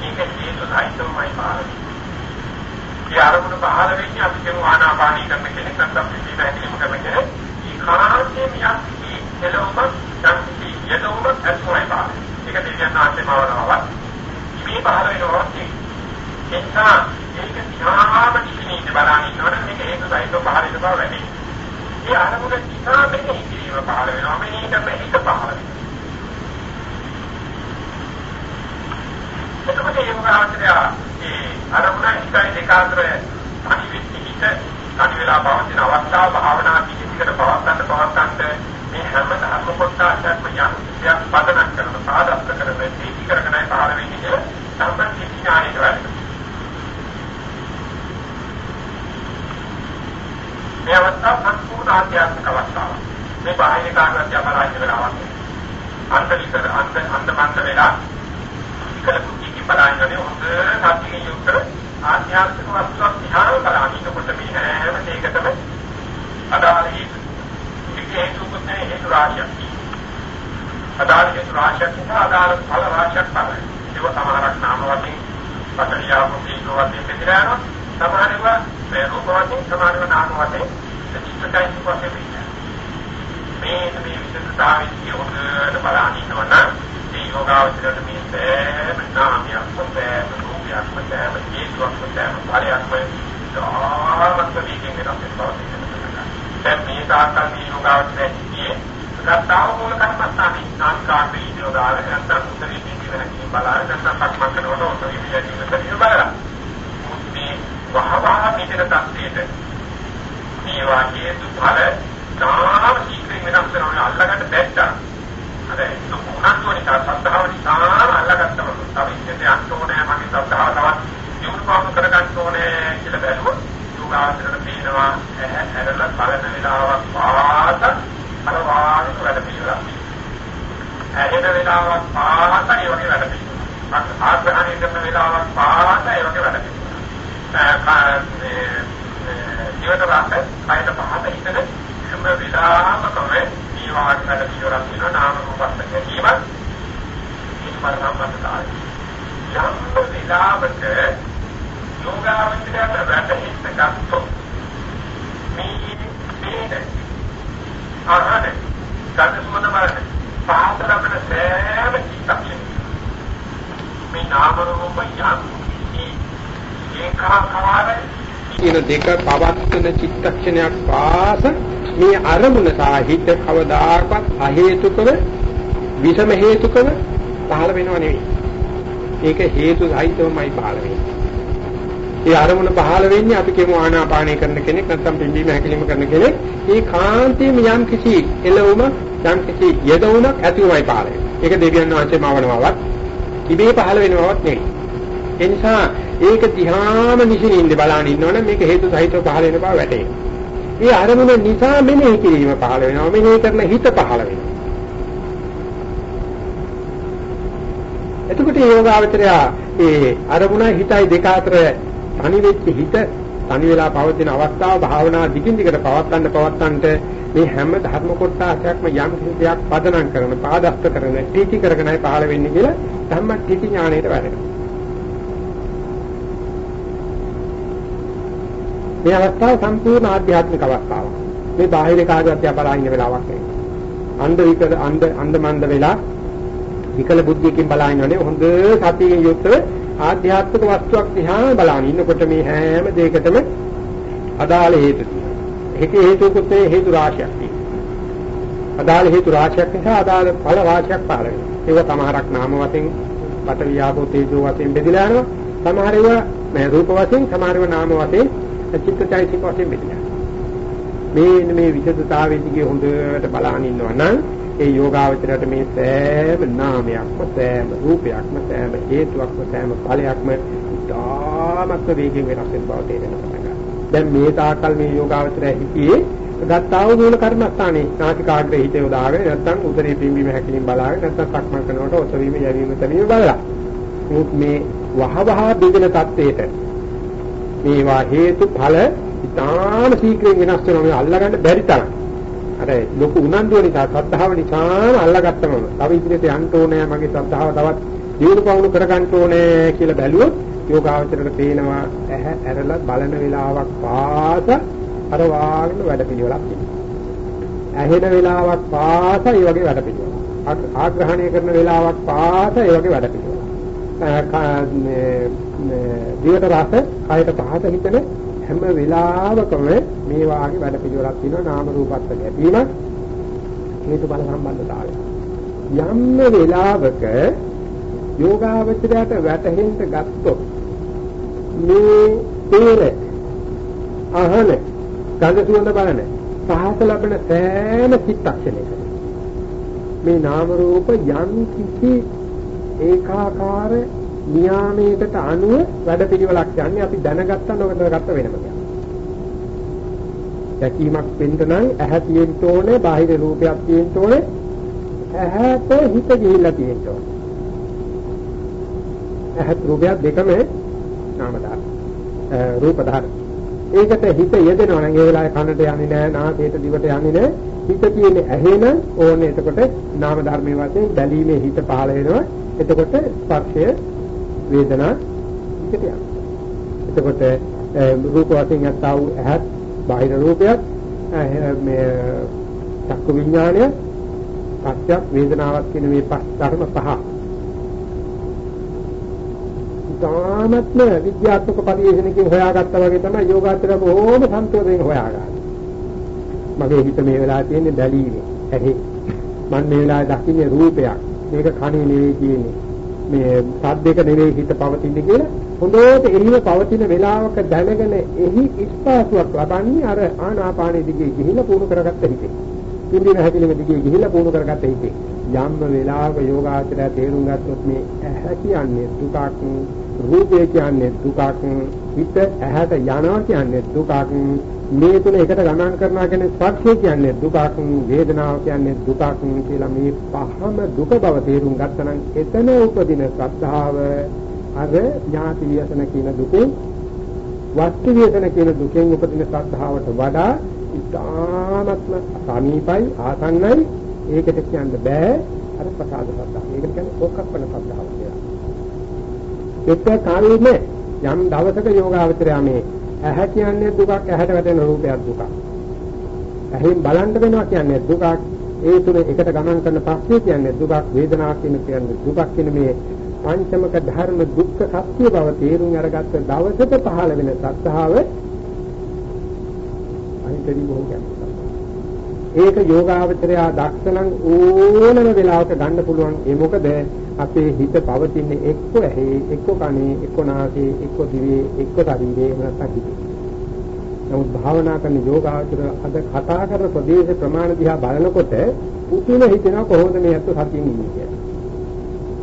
[SPEAKER 1] මේක හේතු සහිතවමයි පහළ වෙන්නේ. ඒ අරමුණ පහළ වෙන්නේ අපි කියමු ආනාපානී කරන කෙනෙක් නැත්නම් පිළිපැදීම කරන කෙනෙක් කාර්යයෙන් යක්ති එළවම යක්ති යදවම ඇතුළයි පාන. ඒක දෙවියන් ආශ්‍රේ භාවනාවක්. මේ පහළ වෙනවා එක්කා ඒක ධ්‍යාන කිසිනිට බලන්න ඉන්නවනම් මේක හේතු සහිතව පහළ වෙන බව වැඩි. ඒ අරමුණ ධ්‍යාන මෙහි කිරීම පහළ වෙනවා. මේක මෙහිට පහළ වෙනවා. එතකොට මේ මොකක්ද ඒ අරමුණ ඉස්සයි දෙක අතර අනිවිත් හිත අනි වෙලා පවතින අවස්ථාව භාවනා කිසිකට පවත්තන්න පවත්තන්න මේ හැම ධර්ම කොටසක්ම යම් කිසියක් පදනම් කරන සාධක කරන දීටි කරගෙනයි පහළ වෙන්නේ සම්පූර්ණ ඥානයට වැඩි. මේ අවස්ථාව සම්පූර්ණ ආධ්‍යාත්මික අවස්ථාවක්. මේ බාහිර කාර්යයක් යමලා වෙලාවක්. අන්තරිතර අන්ත අන්තමන්ත වෙලා ඉකලපු කිකි බලන්නේ හොඳ සත්‍යයෙන් යුක්ත ආධ්‍යාත්මික වස්තුවක් දිහා බලනකොට මේ හැම දෙයකටම අදාළ හේතු හේතුකුත් නැහැ හේතු රාශියක්. අදාළ හේතු රාශියක් නිසා අදාළ ඵල රාශියක් තමයි. ඒක සමහරක් නාම වශයෙන් පතරියා මුදීනෝ වශයෙන් බෙදලා යනවා. සමහරව මේ රූප වශයෙන් සමහරව නාම වශයෙන් චිත්තකයි වශයෙන් මේ මේ විශේෂතාවය හොඳට බලන්න ඉන්නවනම් මේ යෝගාවචරයට මේ සෑම නාමයක් සෑම රූපයක් සෑම හේතුවක් සෑම ඵලයක්ම ධාමත් වීකින් වෙනස් වෙනවා දැන් මේ තාක්කල් මේ යෝගාවචරයේ ගත්තාව මූල කර්මස්ථානේ නාස්කාර්ය යෝගාවචරය නැත්නම් උත්තරීය වෙන කියන බලාගෙන නැත්නම් සක්මන් කරනකොට ඔතන විදිහට ඉඳලා බලලා මේ වහවහ පිටක තත්ත්වයට මේවා හේතු ඵල තාම සීක්‍රෙන් වෙනස් කරනවා අල්ලගන්න බැත්තා අර උනන්දුව නිසා සද්ධාව නිසා අල්ලගත්තම තව ඉන්නේ යන්න ඕනේ මගේ සද්ධාව තවත් දියුණු පාප කරගන්න ඕනේ කියලා බැලුවොත් යෝගාචරණ පේනවා ඇහැ ඇරලා බලන වෙලාවක් පාත අර වාගේ වැඩ පිළිවෙලක් ඇහෙන වෙලාවක් පාත ඒ වගේ වැඩ පිළිවෙලක් ආග්‍රහණය කරන වෙලාවක් පාත ඒ වගේ වැඩ පිළිවෙලක් ජීවිත රාහත කයත පහත හිතන හැම වෙලාවකම මේ වාගේ වැඩ පිළිවෙලක් වෙනවා නාම රූපත් ගැනීම ඒක පරමපතයි යම් වෙලාවක යෝගාවචරයට වැටෙන්න ගත්තොත් මේ මේ ආහන ගන්න සුමන බලන්න පහත ලබන සෑම චිත්තක්ෂණ මේ නාම රූප යම් ඒකාකාරයි
[SPEAKER 2] කියන දෙක පවත්වන චිත්තක්ෂණයක් පාස මේ අරමුණ සාහිත කවදාකවත් අහේතුකව විෂම හේතුකව පහළ වෙනව නෙවෙයි. ඒක හේතු සහිතවමයි පහළ වෙන්නේ. ඒ අරමුණ පහළ වෙන්නේ අපි කියමු ආනාපානය කරන කෙනෙක් නැත්නම් පිම්බීම හැකිලිම කරන කෙනෙක්. ඒ කාන්තේම යම් කිසි එළවුම යම් කිසි යෙදවුමක් ඇතිවමයි පහළ වෙන්නේ. ඒක දෙවියන් වහන්සේ මවනවවත් ඉබේ පහළ වෙනවවත් නෙවෙයි. ඒ නිසා ඒක දිහාම නිසින්ින්ද බලන ඉන්නවනේ මේක හේතු සහිතව පහළ වෙන බව වැටේ. ඒ අරමුණ නිසා මෙනෙහි කිරීම පහළ වෙනවා. මෙනෙහි කරන හිත පහළ වෙනවා. එතකොට යෝගාවචරය ඒ අරමුණයි හිතයි දෙක අතර තනි වෙච්ච හිත තනි වෙලා පවතින අවස්ථාව භාවනා දිගින් දිගට පවත්වන්න පවත්වන්නට මේ හැම ධර්ම කොටසක්ම යම් කිසියක් පදනම් කරන පාදස්ත කරන ටීටි කරගෙනයි පහළ වෙන්නේ කියලා ධම්ම ටීටි ඥාණයට වැඩෙනවා. මේ අවස්ථාව සම්පූර්ණ ආධ්‍යාත්මික අවස්ථාවක්. මේ බාහිර කාර්යයක් බලා ඉන්න වෙලාවක් නෙවෙයි. අන්ධ විකල අන්ධ අන්ධ මන්ද වෙලා විකල බුද්ධියකින් බලා ඉන්නනේ හොඳ සතියෙන් යුක්තව ආධ්‍යාත්මික වස්තුවක් දිහා බලන ඉන්නකොට මේ හැම දෙයකටම අදාළ හේතු තියෙනවා. ඒක හේතුකුත් හේතු රාශියක් තියෙනවා. අදාළ හේතු රාශියක් නිසා අදාළ ඵල රාශියක් පාර වෙනවා. ඒක සමහරක් නාම වශයෙන් පටවියාපෝ තේජෝ වශයෙන් බෙදලා යනවා. සමහර ඒවා මේ රූප වශයෙන් සමහර ඒවා නාම වශයෙන් චිත්තචෛතසික වශයෙන් බෙදලා. මේ මේ විෂදතාවයේ දිගේ හොඳට බලන ඉන්නවා නම් ඒ යෝගාවචරයට මේ සෑම නාමයක්ම සෑම රූපයක්ම සෑම හේතුවක්ම සෑම ඵලයක්ම ධාමත්ව වේගයෙන් වෙනස් වෙන බව තේරෙනවා. දැන් මේ තාකල් මේ යෝගාවචරය හිතියේ ගත්තා වූ මූල කර්මස්ථානේ නාසිකාග්‍රේ හිත යොදාගෙන නැත්තම් උදරේ පිම්බීම හැකලින් බලාගෙන නැත්තම් සක්මන් කරනකොට ඔසවීම යැවීම තනියම බලලා. මුත් මේ වහවහ බෙදෙන தത്വෙට මේවා හේතු ඵල ඉතාම ශීක්‍රයෙන් වෙනස් වෙනවා මේ අල්ලගන්න බැරි තරම්. අර ලොකු උනන්දුව නිසා ශ්‍රද්ධාව නිසා අල්ලගත්තම තව ඉදිරියට යන්න ඕනේ මගේ ශ්‍රද්ධාව තවත් දියුණු පවුණු කරගන්න ඕනේ කියලා බැලුවොත් යෝගාවචරයට පේනවා ඇහැ ඇරලා බලන වෙලාවක් පාස අර වාගෙන වැඩ පිළිවෙලක් තියෙනවා. ඇහෙන වෙලාවක් පාස ඒ වගේ වැඩ පිළිවෙලක්. ආග්‍රහණය කරන වෙලාවක් පාස ඒ වගේ වැඩ පිළිවෙලක්. මේ දිවට රස, කයට පහස හිතන හැම වෙලාවකම මේ වාගේ වැඩ පිළිවෙලක් තියෙනවා නාම රූපත් ගැටීම හේතු බල සම්බන්ධතාවය. යම් වෙලාවක යෝගාවචරයට වැටහෙන්න ගත්තොත් මේ තේර අහන ගඳ සුවඳ බලන පහස ලබන සෑම චිත්තක්ෂණයක මේ නාම රූප යම් කිසි ඒකාකාර නියාමයකට අනුව වැඩ පිළිවෙලක් යන්නේ අපි දැනගත්තා නොදැනගත්ත වෙනම දෙයක්. දැකීමක් වෙන්න නම් ඇහැ තියෙන්න ඕනේ, බාහිර රූපයක් තියෙන්න ඕනේ. ඇහැට හිත ගිහිල්ලා තියෙන්න ඕනේ. ඇහත් රූපයක් දෙකම නාම ධර්ම. රූප ධර්ම. ඒකට හිත යෙදෙනවා නම් ඒ වෙලාවේ කනට යන්නේ නැහැ, නාසයට දිවට යන්නේ නැහැ. හිත තියෙන්නේ ඇහෙන ඕනේ එතකොට නාම ධර්මයේ වශයෙන් බැලීමේ හිත පහළ වෙනවා. එතකොට ස්පර්ශය වේදනා එකට යනවා. එතකොට රූප වශයෙන් යත්තා වූ ඇහත් බාහිර රූපයක් මේ චක්කු විඥානය පස්සක් වේදනාවක් කියන මේ පස් ධර්ම පහ. තාමත්ම විද්‍යාත්මක පරිශීලනකින් හොයාගත්තා වගේ තමයි යෝගාචර බොහොම සම්පූර්ණයෙන් හොයාගන්නේ. මගේ හිත මේ වෙලාවේ තියෙන්නේ බැලීමේ. ඇහි. මම මේ වෙලාවේ දකින්නේ රූපයක්. මේක කනේ නෙවෙයි තියෙන්නේ. මේ සද්දයක නෙවෙයි හිත පවතින්නේ කියලා හොඳට එළිව පවතින වේලාවක දැනගෙන එහි ස්පාසුවක් ලබන්නේ අර ආනාපානෙ දිගේ ගිහිලා පුහුණු කරගත්ත හිතේ. පිළිවෙල හැකිලිම දිගේ ගිහිලා පුහුණු කරගත්ත හිතේ. යම් වේලාවක යෝගාචරය තේරුම් ගත්තොත් මේ ඇහැ කියන්නේ දුකක්, රූපය කියන්නේ දුකක්, හිත ඇහැට යනවා කියන්නේ දුකක්, මේ තුන එකට ගණන් කරනවා කියන්නේ ස්පර්ශය කියන්නේ දුකක් වේදනාව කියන්නේ දුකක් කියලා මේ පහම දුක බව තේරුම් ගත්තනම් එතන උපදින ශ්‍රද්ධාව අර ඥාති වියසන කියන දුකෙන් වස්තු වියසන කියන දුකෙන් උපදින ශ්‍රද්ධාවට වඩා ඉතාමත්ම සමීපයි ආසන්නයි ඒකට කියන්න බෑ අර ප්‍රසාද ශ්‍රද්ධාව. ඒකට කියන්නේ ඕකප්පන ශ්‍රද්ධාව කියලා. එක්ක කාලෙම යම් දවසක යෝගාවචරය මේ ඇහැ කියන්නේ දුකක් ඇහැට වැටෙන රූපයක් දුකක්. ඇහෙන් බලන්න වෙනවා කියන්නේ දුකක්. ඒ තුන එකට ගමන් කරන පස්සේ කියන්නේ දුකක් වේදනාවක් කියන කියන්නේ දුකක් කියන මේ පංචමක ධර්ම දුක්ඛ සත්‍ය බව තේරුම් අරගත්ත දවසට පහළ වෙන සත්‍තාව අනිතරි බොහෝ කියන්නේ. ඒක යෝගාවචරය දක්ෂණං ඕනම වෙලාවක ගන්න පුළුවන් ඒ මොකද අපේ හිත පවතින්නේ එක්ක ඇහි එක්ක කනේ එක්ක නාසයේ එක්ක දිවේ එක්ක ශරීරයේ නැත්නම් හිතේ. නමුත් භාවනා කරන යෝගාචර අද කතා කරන ප්‍රදේශ ප්‍රමාණ දිහා බලනකොට උතුන හිතෙනවා කොහොමද මේ අත්ව සතියින් ඉන්නේ කියලා.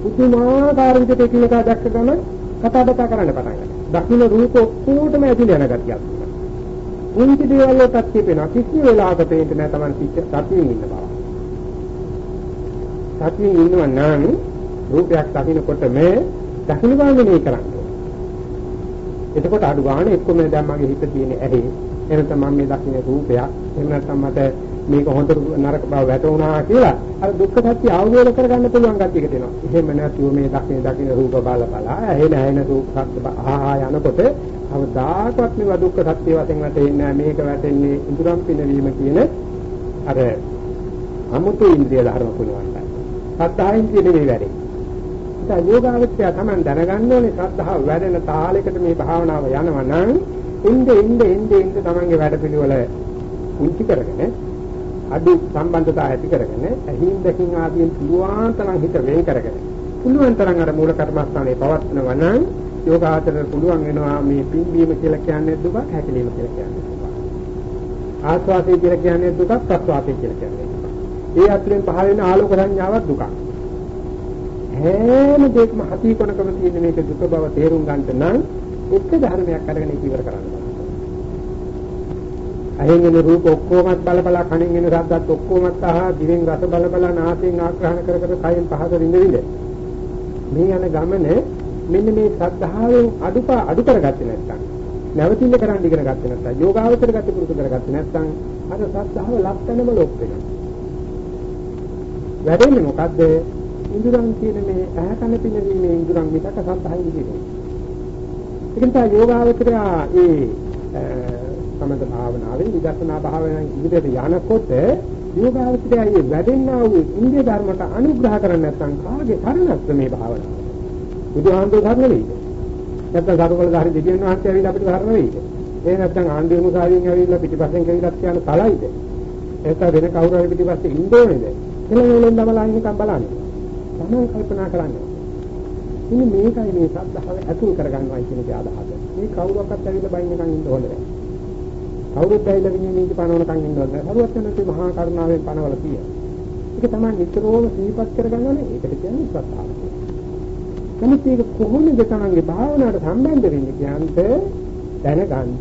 [SPEAKER 2] පුදුමාකාර විදිහට එකිනෙකා දැක්ක ගමන් කතා බතා කරන්න පටන් ගන්නවා. දක්ෂින රූප ඔක්කොටම ඇතුළේ යන ගතියක්. උන්ති දේවල් වලටත් කියපෙනවා කිසි වෙලාවක පේන්නේ නැහැ Taman සතියින් ඉන්න බව. සතියින් ඉන්නව නම් රූපයක් දකින්නකොට මේ දකින්න ගාමිනේ කරන්නේ. එතකොට අඩු ගන්න එක්ක මේ දැන් මගේ හිත තියෙන ඇහි එනතම මම මේ දකින්න රූපයක් එහෙම නැත්නම් මට මේක හොඳ නරක බව වැටුණා කියලා අර දුක්ඛ සත්‍ය අවබෝධ කරගන්න පුළුවන් ගැතියක දෙනවා. එහෙම නැතුව මේ දකින්න දකින්න රූප බල බල ඇහෙන ඇහෙන රූප සත්‍ය ආහා යනකොට අවදාකවත් මේ දුක්ඛ සත්‍ය වශයෙන් වැටෙන්නේ මේක වැටෙන්නේ ඉඳුරම් පිනවීම කියන අර අමුතු ඉන්ද්‍රිය ධර්ම පුණවන්තයි. සත්‍යයෙන් කියන මේ වැඩේ. නිසා යෝගාවචය තමයි දැනගන්න ඕනේ ශ්‍රද්ධාව වැඩෙන තාලයකට මේ භාවනාව යනවා නම් ඉnde ඉnde ඉnde ඉnde තමන්ගේ වැඩ පිළිවෙල උන්ති කරගෙන අඩු සම්බන්ධතාව ඇති කරගෙන ඇහින් දැකින් ආදීන් පුළුවන් තරම් හිත වෙන් කරගෙන පුළුවන් තරම් අර මූල කර්මස්ථානයේ පවත්නවා නම් යෝගාචරයට පුළුවන් වෙනවා මේ පිම්බීම කියලා කියන්නේ දුක හැකිලිම කියලා කියන්නේ දුක ආස්වාදේ කියලා කියන්නේ දුක ප්‍රස්වාදේ කියලා කියන්නේ ඒ අතරින් පහළ වෙන ආලෝක සංඥාවක් දුකක්. හැම දෙයක්ම හති කොනකම තියෙන මේක දුක බව තේරුම් ගන්නට නම් එක ධර්මයක් අරගෙන ඉවර කරන්න බෑ. අහෙන් එන රූප ඔක්කොමත් බල බල කණෙන් එන ශබ්දත් ඔක්කොමත් අහා දිවෙන් රස බල බල නාසයෙන් ආග්‍රහණ කර කර කයෙන් පහස විඳ විඳ මේ යන ගමන මෙන්න මේ ශ්‍රද්ධාවෙන් අඩුපා අඩු කරගත්තේ නැත්නම් නැවතිල්ල කරන්න ඉගෙන ගත්තේ නැත්නම් යෝගාවචර ගත පුරුදු කරගත්තේ නැත්නම් අර ශ්‍රද්ධාව ලක්තනම ලොක් වෙනවා. වැඩෙන්නේ මොකද්ද? ඉඳුරන් කියන මේ ඇහැ කන පිනවීමේ ඉඳුරන් මිසක සත්‍යයි විදිහේ. ඒක නිසා යෝගාවචරය ඒ සමත භාවනාවෙන් විදර්ශනා භාවනාවෙන් ඉදිරියට යනකොට යෝගාවචරය මේ වැඩෙන්නා වූ ඉන්දිය ධර්මයට අනුග්‍රහ කරන්නේ නැත්නම් කාගේ කරණස්ස මේ භාවනාව. බුදුහාමුදුරුවෝ ධර්ම වෙයිද? නැත්නම් සරුවල ධර්ම දෙවියන් වහන්සේ ඇවිල්ලා අපිට ධර්ම වෙයිද? ඒ නැත්නම් ආණ්ඩුවේ මුසාවියෙන් ඇවිල්ලා පිටිපස්සෙන් කෙවිලක් කියන තලයිද? ඒක වෙන කවුරු හරි පිටිපස්සේ ඉන්න ඕනේද? එළවෙලෙන් දමලා ඉන්නකම් බලන්නේ. තමන් කල්පනා කරන්නේ. ඉතින් මේකයි මේ සද්ධාව ඇතුල් කරගන්නවයි කියන එක අදහස. මේ කවුරක්වත් ඇවිල්ලා බයින්නකම් ඉන්න ඕනේ නැහැ. කවුරුත් ඇවිල්ලා විඤ්ඤාණය පනවනකම් ඉන්න ඕනේ නැහැ. හරුවත් යනකම් මහා කරුණාවෙන් පනවල තියෙනවා. ඒක තමයි නිතරම සිහිපත් කරගන්න ඕනේ. ඒකට කියන්නේ සද්ධාව. නමුත් ඒක කොහොමද තමන්ගේ භාවනාවට සම්බන්ධ වෙන්නේ කියන්නේ දැනගන්න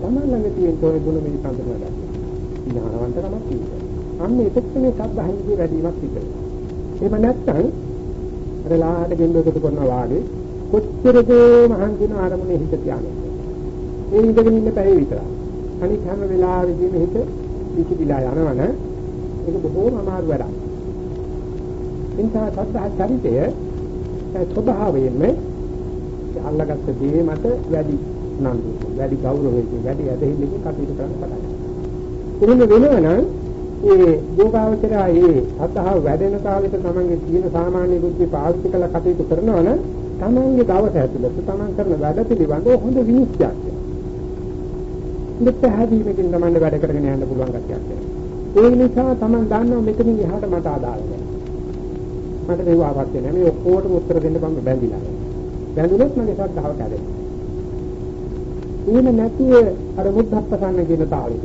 [SPEAKER 2] තමන් ළඟ තියෙන තෝරේ ගුණ මේ සම්පූර්ණ ගන්න. ඥානවන්තකමක් තියෙනවා. අන්න ඒකත් මේ සද්ධාහින්දී වැඩිමක් තිබෙනවා. එහෙම නැත්නම් අර ලාහට ගෙන්දකට කරනවා වාගේ කොච්චරද මහන්සින ආරමුණේ හිත තියාගෙන. ඒ ඉඳගෙන ඉන්න පැය විතරයි. අනිත් හැම වෙලාවෙදීම හිත විචිලා යනවන ඒක බොහෝම අමාරු වැඩක්. එනිසා සද්ධා චරිතය ස්වභාවයෙන්ම අල්ලගත්ත දේ මත වැඩි නන්දු වැඩි ගෞරවයෙන් වැඩි ඇදහිල්ලකින් කටයුතු කරන්න පටන් ගන්නවා. එහෙම වෙනවනම් ඒ යෝගාවචරය ඒ සත්‍තාව වැඩෙන කාලෙක තමන්ගේ තියෙන සාමාන්‍ය බුද්ධි පාවිච්චි කළ කටයුතු කරනවා නම් තමන්ගේ දවස ඇතුළත තමන් කරන වැඩ පිළිබඳව හොඳ විනිශ්චයක් වෙනවා. පැහැදිලිවකින් තමන්ගේ වැඩ කරගෙන යන්න පුළුවන් ගැටියක් වෙනවා. ඒ නිසා තමන් දන්නවා මෙතනින් එහාට මට අදාළ නැහැ. මට මේව අවශ්‍ය නැහැ. මේ ඔක්කොටම උත්තර දෙන්න මම බැඳිලා. බැඳුනොත් මගේ ශ්‍රද්ධාව කැඩෙනවා. එහෙම නැතිව අර මුද්ධප්පසන්න කියන තාලෙට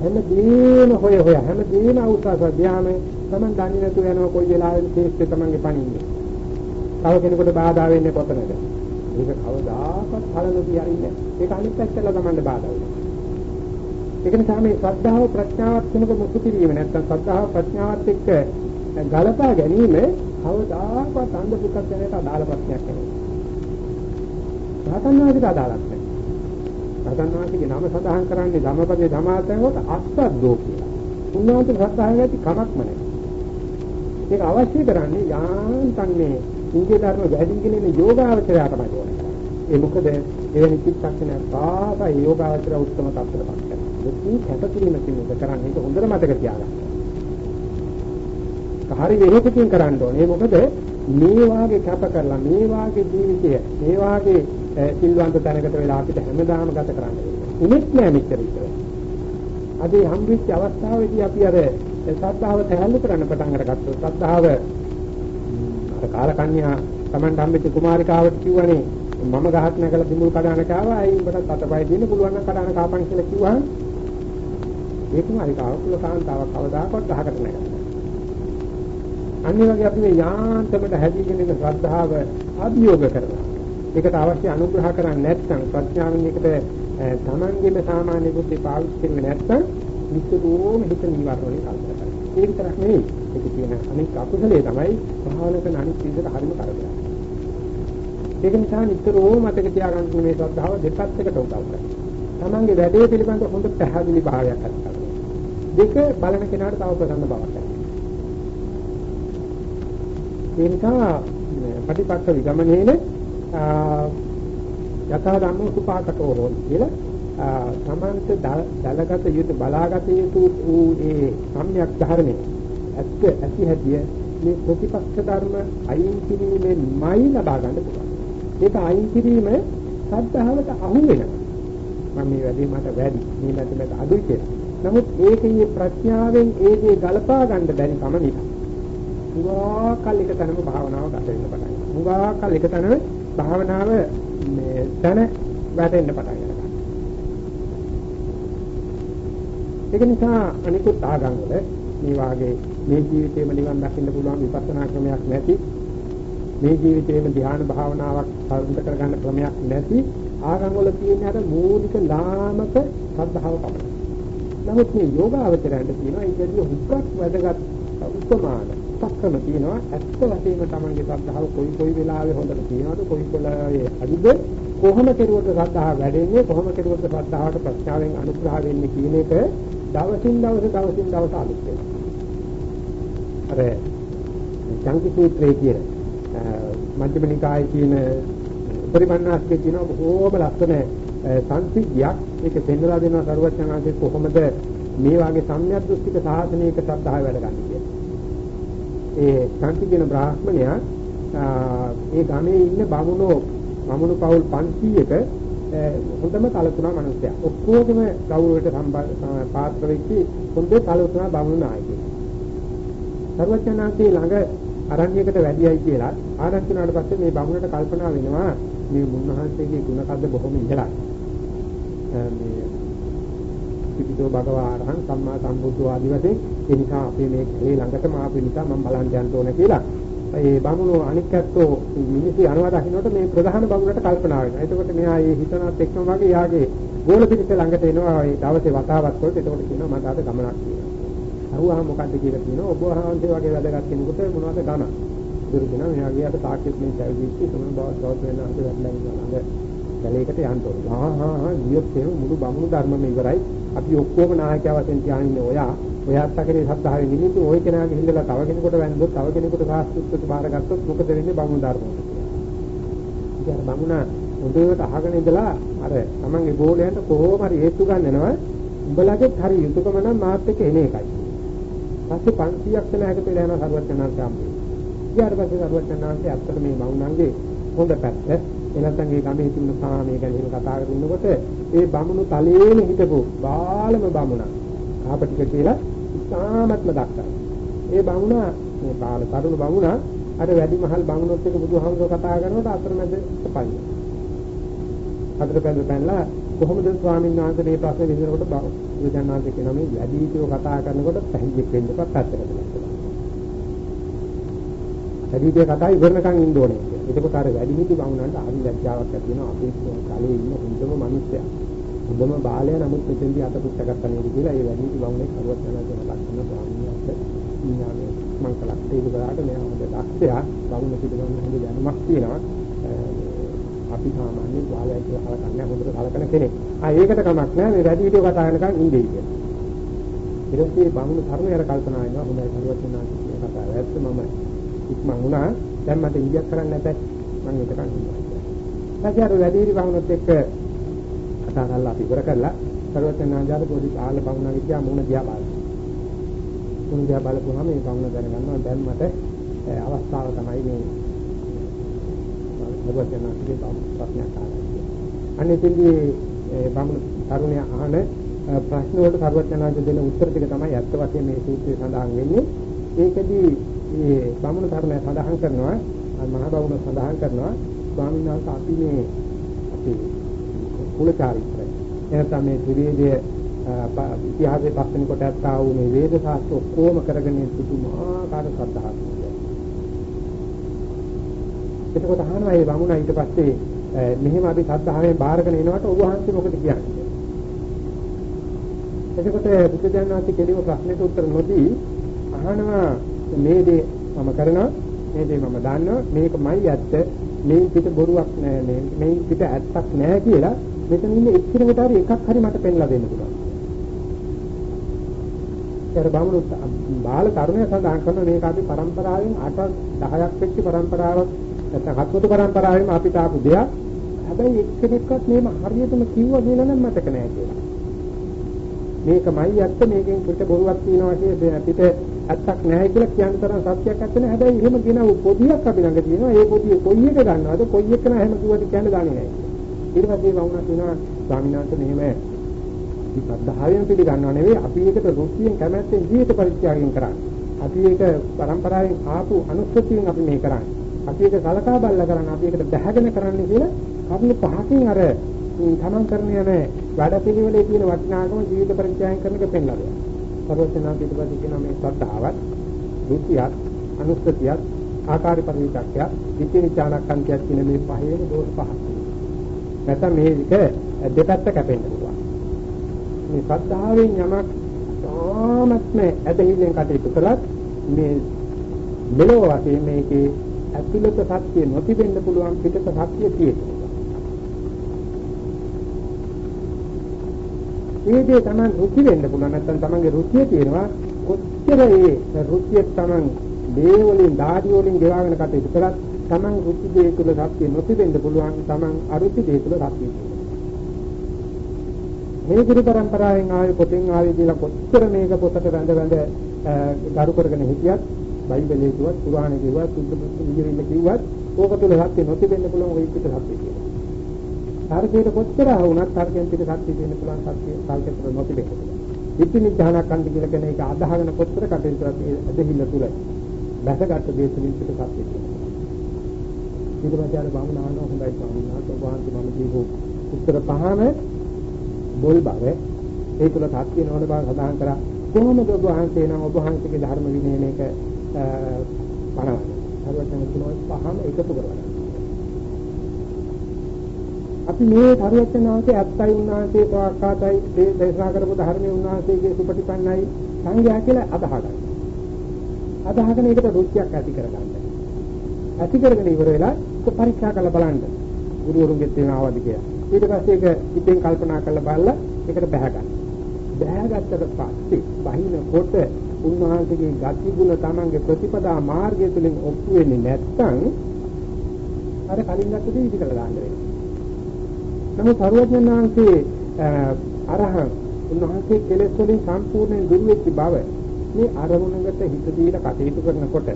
[SPEAKER 2] හැමදේම හොය හොය හැමදේම අවුස්සස ධ්‍යාන තමන් දන්නේ නැතුව යනවා කොයි වෙලාවෙද තේස්සේ තමන්ගේ පණින්නේ. තව කෙනෙකුට බාධා වෙන්නේ කොතනද? ඒක කවදාකවත් කලනොදී අරින්නේ. ඒක අනිත් පැත්තට තමන්ට බාධා වෙනවා. ඒක නිසා මේ ශ්‍රද්ධාව ප්‍රඥාවත් වෙනක මුසු කිරීම නැත්නම් ශ්‍රද්ධාව ප්‍රඥාවත් එක්ක ගලපා ගැනීම කවදාකවත් අන්ධ පුතග්ජනයට අදාළ ප්‍රශ්නයක් නෙවෙයි. රහතන්වහන්සේට අදාළක් නැහැ. රහතන්වහන්සේගේ නම සඳහන් කරන්නේ ධම්මපදයේ ධමාතයන් කොට අස්සද්දෝ කියලා. උන්වහන්සේ ශ්‍රද්ධාවෙන් ඇති කමක්ම නැහැ. ඒක අවශ්‍ය කරන්නේ යාන්තන්නේ ඉන්දිය ධර්ම වැඩිගෙන ඉන්න යෝගාවචරය තමයි ඕනේ. ඒ මොකද එවැනි චිත්තක්ෂණයක් පාපා යෝගාවචර උත්තම තත්ත්වයකට පත් කරනවා. දුකී කැපකිරීම කියන්නේ කරන්නේ ඒක හොඳට මතක තියාගන්න. හරි වෙහෙසකින් කරන්න ඕනේ. මොකද මේ වාගේ කැප කරලා මේ වාගේ ජීවිතය මේ වාගේ සිල්වන්ත තැනකට වෙලා අපිට හැමදාම ගත කරන්න වෙනවා. උනෙත් නෑ මෙච්චර විතර. අද හම්බෙච්ච අවස්ථාවේදී අපි අර සද්ධාව තැහැල්ලු කරන්න පටන් අරගත්තොත් සද්ධාව අර කාලකන්‍යා Taman හම්බෙච්ච කුමාරිකාවට කිව්වනේ මම ගහක් නැගලා බිමුල් කඩන කාවා අයින් උඹට අතපය දෙන්න පුළුවන් නම් කඩන කාපන් කියලා කිව්වහම ඒ කුමාරිකාව කුල කාන්තාවක් කවදාකවත් ගහකට නැගලා අනිත් වගේ අපි මේ යාන්තමට හැදීගෙන ඉන්න ශ්‍රද්ධාව අභියෝග කරනවා. ඒකට අවශ්‍ය අනුග්‍රහ කරන්නේ නැත්නම් ප්‍රඥාවෙන් ඒකට තමන්ගේම සාමාන්‍ය බුද්ධි පාවිච්චි කරන්නේ නැත්නම් විසුරුවම හිත නිවර්ණ වලින් කල්පනා කරනවා. ඒ විතරක් නෙවෙයි. ඒක කියන අනිත් අකුසලයේ තමයි භාවනා කරන අනිත් විදිහට හරිම කරදරයක්. ඒක නිසා නිතරම මතක තියාගන්න මේ ශ්‍රද්ධාව දෙපැත්තකට උදව් කරනවා. තමන්ගේ වැඩේ පිළිබඳ හොඳ පැහැදිලි භාවයක් හදන්න. දෙක බලන කෙනාට තව ප්‍රසන්න බවක් ඇති. ඒ නිසා පටිපක්ෂ විගමනේන යථා ධම්ම සුපාකටෝ හොල් කියලා සමන්ත දලගත යුතු බලාගත යුතු වූ ඒ සම්‍යක් ධර්මයේ ඇත්ත ඇති හැටිය මේ ප්‍රතිපක්ෂ ධර්ම අයින් කිරීමෙන්මයි ලබා ගන්න පුළුවන්. ඒක අයින් කිරීම සද්ධාවට අහු වෙනවා. මම මේ වැඩේ මට වැඩි මේ නැති මට අඩුයි කියලා. නමුත් ඒකේ ප්‍රඥාවෙන් ඒකේ ගලපා ගන්න බැරි කම නිසා හුඟා කල් එක තැනම භාවනාව ගත වෙන්න පටන් ගන්නවා. හුඟා කල් එක තැනම භාවනාව මේ තන වැටෙන්න පටන් ගන්නවා. ඒක නිසා අනිකුත් ආගම් වල මේ වාගේ මේ ජීවිතේම නිවන් දකින්න පුළුවන් විපස්සනා ක්‍රමයක් නැති මේ ජීවිතේම ධ්‍යාන භාවනාවක් සම්පූර්ණ කරගන්න ක්‍රමයක් නැති ආගම් වල තියෙන අර මූලික ලාමක සද්ධාව පමණයි. නමුත් මේ යෝගාවචරයන්ට තියෙනවා ඒකදී හුඟක් වැදගත් උපමාන සක්කම තියෙනවා ඇත්ත වශයෙන්ම Tamange ශ්‍රද්ධාව කොයි කොයි වෙලාවෙ හොඳට තියෙනවද කොයි කොලාවේ අදිද කොහොම කෙරුවද ශ්‍රද්ධාව වැඩෙන්නේ කොහොම කෙරුවද ශ්‍රද්ධාවට ප්‍රඥාවෙන් අනුග්‍රහ වෙන්නේ කියන එක දවසින් දවස දවසින් දවස අලුත් වෙනවා අර චංකි සූත්‍රයේ කියන මධ්‍යම නිකායේ කියන පරිපන්නාස්කේ කියන බොහෝම ලස්සන සංසිද්ධියක් ඒක පෙන්වලා දෙනවා සරුවචනාංශේ කොහොමද මේ වාගේ සම්‍යක් දෘෂ්ටික සාසනයක ශ්‍රද්ධාව වැඩ ගන්න කියලා ඒ සංකි කියන බ්‍රාහ්මණයා ඒ ගමේ ඉන්න බමුණෝ බමුණු පවුල් 500ක හොඳම කලතුණා මිනිස්සයා. ඔක්කොගේම ගෞරවයට පාත්‍ර වෙච්ච හොඳ කලතුණා බමුණු නායකයෙක්. සර්වඥාන්සේ ළඟ අරණ්‍යයකට වැඩියයි කියලා ආරංචි වුණාට පස්සේ මේ බමුණට කල්පනා වෙනවා මේ මුන්නහන්සේගේ ගුණ කද්ද බොහොම ඉහළයි. මේ පිටිතෝ භගවා අරහං සම්මා සම්බුද්ධ ආදි වශයෙන් ඒ නිසා අපි මේ මේ ළඟටම ආපු නිසා මම බලන්න යන්න ඕන කියලා ඒ බමුණෝ අනික් ඇත්තෝ මිනිස්සු යනවා දකින්නට මේ ප්‍රධාන බමුණට කල්පනා වෙනවා. එතකොට මෙහා මේ හිතනත් එක්කම වගේ යාගේ ගෝල පිටිත ළඟට එනවා ඒ දවසේ වතාවක් වලට එතකොට කියනවා මට අද ගමනක් කියලා. අහුවා මොකද්ද කියලා කියනවා ඔබ වහන්සේ වගේ වැඩගත් කෙනෙකුට මොනවද ගමන? දුරු දෙනවා මෙයාගේ අත තාක්ෂික මේ චෛවිච්චි තුන බව තවත් වෙන අන්ත වැඩලා ඉන්නවා. කැලේකට යන්න ඕන. හා හා හා ගියොත් එහෙම මුළු බමුණු ධර්මම ඉවරයි. අපි ඔක්කොම නායකයා වශයෙන් තියාගෙන ඉන්නේ ඔයා. ඔයාත් අකරේ සද්ධාවෙන් ඉන්නේ ඔය කෙනාගේ හිඳලා තව කෙනෙකුට වැන්දොත් තව කෙනෙකුට සාස්ත්‍රුත්වයට බාරගත්තොත් මොකද වෙන්නේ බමුණු ධර්මවලට. ඉතින් බමුණා හොඳට අහගෙන ඉඳලා අර තමන්ගේ ගෝලයන්ට කොහොම හරි හේතු ගන්නනවා. උඹලගෙත් හරි යුතුයකම නම් මාත් එක්ක එන එකයි. පස්සේ 500ක් වෙන හැකට වෙලා යන සරුවචනාංශ හම්බෙන්නේ. ඊට පස්සේ සරුවචනාංශය අත්තට මේ බමුණන්ගේ හොඳ පැත්ත එනසම් මේ ගමේ තිබුණ සාමයේ ගැන එහෙම කතා කරනකොට ඒ බමුණු තලයේම හිටපු බාලම බමුණා කාපටික කියලා ඉතාමත්ම දක්ෂයි. ඒ බමුණා මේ බාල තරුණ බමුණා අර වැඩි මහල් බමුණොත් එක්ක බුදුහාමුදුරුවෝ කතා කරනකොට අතරමැද සපන්නේ. අතර පැන පැනලා කොහොමද ස්වාමීන් වහන්සේ මේ ප්‍රශ්නේ විසඳනකොට බුදුජානනාථ කියන මේ වැඩි හිතියෝ කතා කරනකොට පැහැදිලි වෙන්න එපා පැත්තකට දාන්න. වැඩි හිතියෝ කතා ඉවරනකන් ඉන්න ඕනේ. එතකොට අර වැඩි හිති බමුණන්ට හරි ලැජ්ජාවක් ඇති වෙනවා අපේ කලේ ඉන්න හොඳම මිනිස්සයා. හොඳම බාලයා නමුත් මෙතෙන්දී අත පුච්ච ගත්තා නේද කියලා ඒ වැඩි හිති බමුණේ කරුවත් යනවා කියන ලක්ෂණ ස්වාමීන් වහන්සේ ඉන්නානේ මං කලක් ඒක කරාට මෙයා හොඳ දක්ෂයා බමුණ පිළිගන්න හොඳ දැනුමක් තියෙනවා. අපි සාමාන්‍ය බාලයා කියලා කලකන්නේ හොඳට කලකන කෙනෙක්. ආ ඒකට කමක් නැහැ මේ වැඩි හිතියෝ කතා කරනකන් ඉන්නේ කියලා. ඊට පස්සේ බමුණු තරුණයර කල්පනා වෙනවා හොඳයි කරුවත් යනවා කියන කතාව. ඇත්ත මම ඉක්මන් වුණා දැන් මට ඉන්දියක් කරන්න නැත මම එතකන් ඉන්නවා. ඊපස්සේ අර වැඩිහිටි බමුණුත් එක්ක කතා කරලා අපි ඉවර කරලා සර්වඥාන්ජාත පොඩි ආල බමුණා විද්‍යා මුණ දිහා බලනවා. මුණ දිහා බලපුවාම මේ බමුණ දැනගන්නවා දැන් මට අවස්ථාව තමයි මේ සර්වඥාන්ගේ ප්‍රශ්නයක් ආවා. අනිතින්දී බමුණ තරුණයා අහන ප්‍රශ්න වලට සර්වඥාන්ජ දෙන උත්තර ටික තමයි අත්ත වශයෙන් මේ සූත්‍රයේ සඳහන් වෙන්නේ. ඒකදී මේ බමුණු ධර්මය සඳහන් කරනවා මහා බමුණු සඳහන් කරනවා ස්වාමීන් වහන්සේ අපි මේ අපි කුල චාරිත්‍රය එනතම මේ ත්‍රිවේදය ඉතිහාසයේ පස්සෙන කොට ඇත්තා වූ මේ වේද ශාස්ත්‍ර ඔක්කොම කරගෙන පුදුමාකාර ශ්‍රද්ධාවක් එතකොට අහනවා මේ වමුණා ඊට පස්සේ මෙහෙම අපි සද්ධාවෙන් බාරගෙන එනකොට ඔබ වහන්සේ මොකද කියන්නේ? එතකොට බුදුදහම වාසි කෙලිම ප්‍රශ්නෙට උත්තර නොදී අහනවා මේ දේ මම කරනවා මේ දේ මම දන්නවා මේකමයි ඇත්ත මේ පිට බොරුවක් නෑ මේ මේ පිට ඇත්තක් නෑ කියලා මෙතන ඉන්න එක්කිනෙකට හරි එකක් හරි මට පෙන්ලා දෙන්න පුළුවන්. ඒතර බමුණු බාල තරුණය සඳහන් කරන මේක අපි પરම්පරාවෙන් 8 10ක් වෙච්ච પરම්පරාවක් නැත්නම් හත්මුතු පරම්පරාවෙම අපිට ආපු දෙයක්. හැබැයි එක්කෙනෙක්වත් මේම හරියටම කිව්වා කියලා නම් මතක නෑ කියලා. මේකමයි ඇත්ත මේකෙන් පිට බොරුවක් තියනවා කියලා අපිට ඇත්තක් නැහැ කියලා කියන තරම් සත්‍යයක් ඇත්ත නෑ. හැබැයි එහෙම කියනව පොදියක් අපි ළඟ තියෙනවා. ඒ පොදිය කොයි එක ගන්නවද? කොයි එක නම් හැම කිව්වද කියන්නේ දන්නේ නෑ. ඊට පස්සේ වුණා කියනවා ස්වාමීන් වහන්සේ මෙහෙම ශ්‍රද්ධාවෙන් පිළිගන්නව නෙවෙයි අපි ඒකට රුචියෙන් කැමැත්තෙන් ජීවිත පරිත්‍යාගයෙන් කරන්නේ. අපි ඒක પરම්පරාවෙන් ආපු අනුස්සතියෙන් අපි මේ කරන්නේ. අපි ඒක සලකා බලලා කරන්නේ අපි ඒකට බැහැගෙන කරන්නේ කියලා කරුණු පහකින් අර තමන් කරන යන වැඩ පිළිවෙලේ තියෙන වටිනාකම ජීවිත පරිත්‍යාගයෙන් කරන එක පෙන්ලා දෙනවා. සර්වඥා පිටපස්සේ කියන මේ ශ්‍රද්ධාවත්, ෘතියත්, අනුස්සතියත්, ආකාර පරිවිතක්ය, විචිනිචානක්ඛන්තියක් කියන මේ පහේම දෝෂ පහක්. නැත්නම් මේක දෙපැත්ත කැපෙන්න පුළුවන්. මේ ශ්‍රද්ධාවෙන් යමක් තාමත්ම ඇදහිල්ලෙන් කටයුතු කළත් මේ මෙලොව වශයෙන් මේකේ ඇතුළත සත්‍ය නොතිබෙන්න පුළුවන් පිටත සත්‍ය තියෙනවා. ඒ දේ Taman රුචි වෙන්න පුළුවන්. නැත්නම් Tamanගේ රුචිය තියෙනවා කොච්චර ඒ රුචිය Taman දේ වලින් දාඩි වලින් ගෙවාගෙන කටයුතු කරත් Taman රුචි දේ තුළ සත්‍ය නොතිබෙන්න පුළුවන්. Taman අරුචි දේ තුළ සත්‍ය මේ ගුරු පරම්පරාවෙන් ආවේ පොතෙන් ආවේ කියලා කොච්චර මේක පොතට වැඳ වැඳ ගරු කරගෙන හිටියත් බයිබලයේ කිව්වත් කුරාණේ කිව්වත් සුද්ධ විදිරිල්ල කිව්වත් ඕක තුළ සත්‍ය නොතිබෙන්න පුළුවන් ඔය පිට සත්‍ය කියලා තර්කයට කොච්චර වුණත් තර්කයෙන් පිට සත්‍ය දෙන්න පුළුවන් සත්‍ය තර්කයට නොතිබෙන්න පුළුවන්. ඉතින් ඥානකන්ති කියලා කියන එක අදහගෙන කොච්චර කටයුතු කරත් ඒ අදහිල්ල තුල දැසගත් දේ තුලින් පිට සත්‍ය තියෙනවා. ඊට පස්සේ අර බමුණාන හොඳයි ස්වාමීන් වහන්සේ වහන්සේ මම කියපු උත්තර පහම බොල් බව ඒ තුල සත්‍ය නොවන බව සඳහන් කරා කොහොමද ඔබ වහන්සේ නම් ඔබ වහන්සේගේ ධර්ම විනය මේක පනවන්නේ. හරියට කියනවා පහම එකතු කරගන්න. අපි මේ පරිවර්තනාවේ ඇත්තයි උන්වහන්සේ සවාකාතයි මේ දේශනා කරපු ධර්මයේ උන්වහන්සේගේ සුපටිපන්නයි සංඝයා කියලා අදහගන්න. අදහගෙන ඒකට රුචියක් ඇති කරගන්න. ඇති කරගෙන ඉවර වෙලා පරීක්ෂා කරලා බලන්න. ගුරුවරුන්ගෙත් තියෙනවද කියලා. ඊට පස්සේ ඒක ඉතින් කල්පනා කරලා බලලා ඒකට බැහැ ගන්න. බැහැගත්තට පස්සේ බහිනකොට උන්වහන්සේගේ ගති ගුණ තමන්ගේ ප්‍රතිපදා මාර්ගය තුළින් ඔප්පු වෙන්නේ නැත්නම් අර කලින් ගත්ත දේ ඉදි කරලා දාන්න වෙනවා. නමුත් සරුවඥාන්සේ අරහං උන්වහන්සේ කෙලෙස් වලින් සම්පූර්ණයෙන් දුරු වෙච්ච බව මේ අරමුණකට හිත දීලා කටයුතු කරනකොට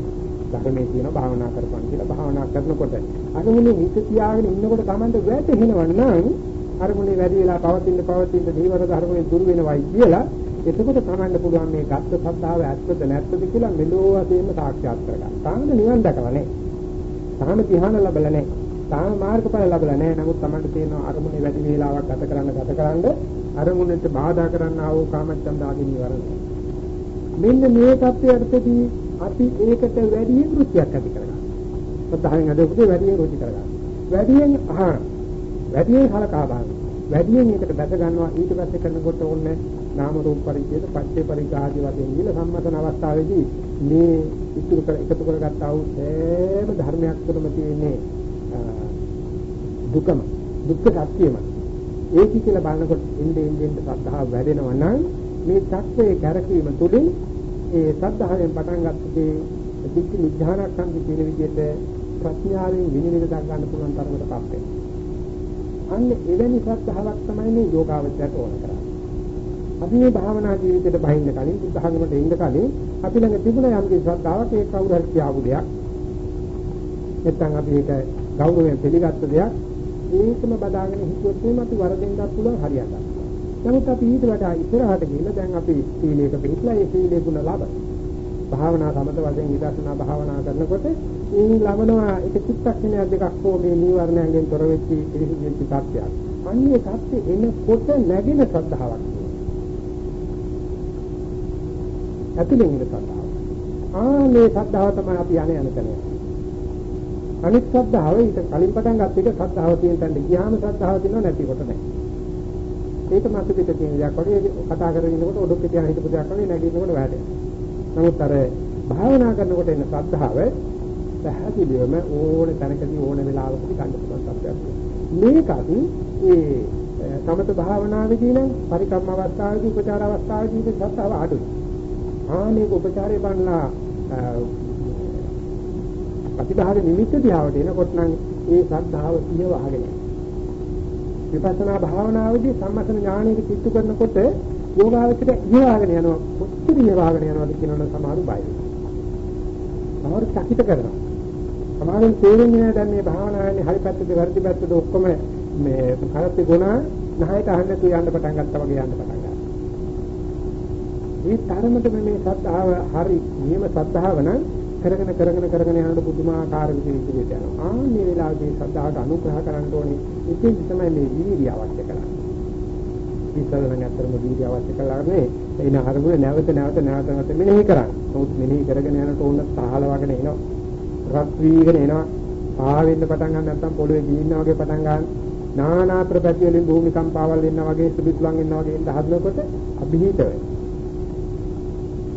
[SPEAKER 2] ධර්මයේ තියෙන භාවනා කරපන් කියලා භාවනා කරනකොට අරමුණේ හිත තියාගෙන ඉන්නකොට Tamanට වැටෙනවනම් අරමුණේ වැඩි වෙලා පවතින පවතින දීවර ධර්මයෙන් දුරු වෙනවයි කියලා එතකොට තමන්න පුළුවන් මේ ගත්ත සද්ධාව ඇත්තද නැත්තද කියලා මෙලෝ වශයෙන්ම සාක්ෂාත් කරගන්න. තාම නිවන් දැකලා නැහැ. තාම ධ්‍යාන ලැබලා නැහැ. තාම මාර්ගඵල ලැබලා නැහැ. නමුත් තමන්ට තියෙන අරමුණේ වැඩි වේලාවක් ගත කරන්න ගත කරන්න අරමුණට බාධා කරන්න ආවෝ කාමච්ඡන්ද ආදී නිවරණ. මෙන්න මේ தත්ත්වයටදී අපි ඒකට වැඩි රුචියක් ඇති කරගන්නවා. සද්ධායෙන් අදෝපේ වැඩි රුචි කරගන්නවා. වැඩියෙන් අහන වැඩියෙන් හලකා බලන වැඩියෙන් ඒකට බැස ගන්නවා ඊට පස්සේ කරනකොට ඕනේ නාම රූප පරිච්ඡේද පච්චේ පරිග්‍රහදී වශයෙන් ඉල සම්මතන අවස්ථාවේදී මේ ඉතුරු කර එකතු කරගත්තා වූ සෑම ධර්මයක් තුළම තියෙන්නේ දුකම දුක්ඛ සත්‍යම ඒකි කියලා බලනකොට ඉන්නේ ඉන්නේ සද්ධාව වැඩෙනවා නම් මේ தත්වයේ කැරකීම තුළින් ඒ සද්ධාවෙන් පටන් ගත්තේ දික්ක නිධානක්ඛන්ති කියන විදිහට ප්‍රඥාවෙන් විනිවිද දක් ගන්න පුළුවන් තරමට පත් වෙනවා. අන්න එවැනි සද්ධාාවක් තමයි මේ යෝගාවචරයට ඕන කරන්නේ. අපි මේ භාවනා ජීවිතයට බහින්න කලින් බුද්ධඝමයට එන්න කලින් අපි ළඟ තිබුණ යම් කිසි ශ්‍රද්ධාවක් ඒ කවුරු හරි කියාපු දෙයක්. නැත්නම් අපි ඒක ගෞරවයෙන් පිළිගත්ත දෙයක්. ඒකම බදාගෙන හිතුවොත් එහෙම අපි වරදෙන්නත් පුළුවන් හරියට. නමුත් අපි ඊට වඩා ඉස්සරහට ගිහිල්ලා දැන් අපි සීලයක පිළිපලා ඒ සීලේ ගුණ ලබන. භාවනා සමත වශයෙන් විදර්ශනා භාවනා කරනකොට මේ ලබනවා එක චිත්තක්ෂණයක් දෙකක් හෝ මේ නීවරණයෙන් තොර වෙච්ච පිළිසිදු වෙච්ච තත්ත්වයක්. අන්නේ තත්ත්වෙ එනකොට නැගෙන ශ්‍රද්ධාවක්. ඇතුලෙන් ඉන්න ශ්‍රද්ධාව. ආ මේ ශ්‍රද්ධාව තමයි අපි යන්නේ යන තැන. අනිත් ශ්‍රද්ධාව ඊට කලින් පටන් ගත්ත එක ශ්‍රද්ධාව තියෙන තැනට ගියාම ශ්‍රද්ධාව තියෙනව නැතිකොට නැහැ. ඒක මතු පිට තියෙන දෙයක් වගේ කතා කරගෙන ඉන්නකොට ඔඩොක් පිටියන හිටපු දෙයක් වගේ නැගිටිනකොට වැටෙනවා. නමුත් අර භාවනා කරනකොට එන ශ්‍රද්ධාව පැහැදිලිවම ඕන තැනකදී ඕන වෙලාවකදී ගන්න පුළුවන් සත්‍යයක්. මේකත් ඒ සමත භාවනාවේදී නම් පරිකම්ම අවස්ථාවේදී උපචාර අවස්ථාවේදී ශ්‍රද්ධාව අඩුයි. ආනේක උපචාරේ බණලා ප්‍රතිභාග නිමිත්ත දිහාවට එනකොට නම් ඒ ශ්‍රද්ධාව ඉහවහගෙන විපස්සනා භාවනාවේදී සම්මතන ඥානයක චිත්ත කරනකොට යෝගාවචරය ඉහවහගෙන යනවා කොච්චර ඉහවහගෙන යනවද කියනවනම් සමහරු බය වෙනවා සමහරු චකිත කරනවා සමහරුන් තේරෙන්නේ නැහැ දැන් මේ භාවනාවේ හරි පැත්තද වැරදි පැත්තද ඔක්කොම මේ කරත්තේ ගුණ නැහැට අහන්න තු යන්න පටන් ගත්තා වගේ යන්න පටන් ගන්නවා මේ තරමටම මේ සද්ධාව හරි නියම සද්ධාව නම් කරගෙන කරගෙන කරගෙන යනකොට පුදුමාකාර විදිහට ඉදිරියට යනවා. ආන්නේ වෙලාවේදී සද්ධාවට අනුග්‍රහ කරන්න ඕනේ. ඉතින් තමයි මේ වීර්ය අවශ්‍ය කරන්නේ. ඉස්සරහට අතරම වීර්ය අවශ්‍ය කරලානේ එන අරමුණ නැවත නැවත නැවත නැවත මෙනෙහි කරන්නේ. නමුත් මෙනෙහි කරගෙන යනකොට ඕන සහල වගේ එනවා. රත් වීගෙන එනවා. ආවෙන්න පටන් ගන්න නැත්නම් පොළවේ දීන්න වගේ පටන් ගන්න. නානා ප්‍රපැති වලින් භූමි කම්පාවල් වෙන්න වගේ සුබිතුලන් වෙන්න වගේ ඉඳ හදනකොට අභිහිත වෙනවා.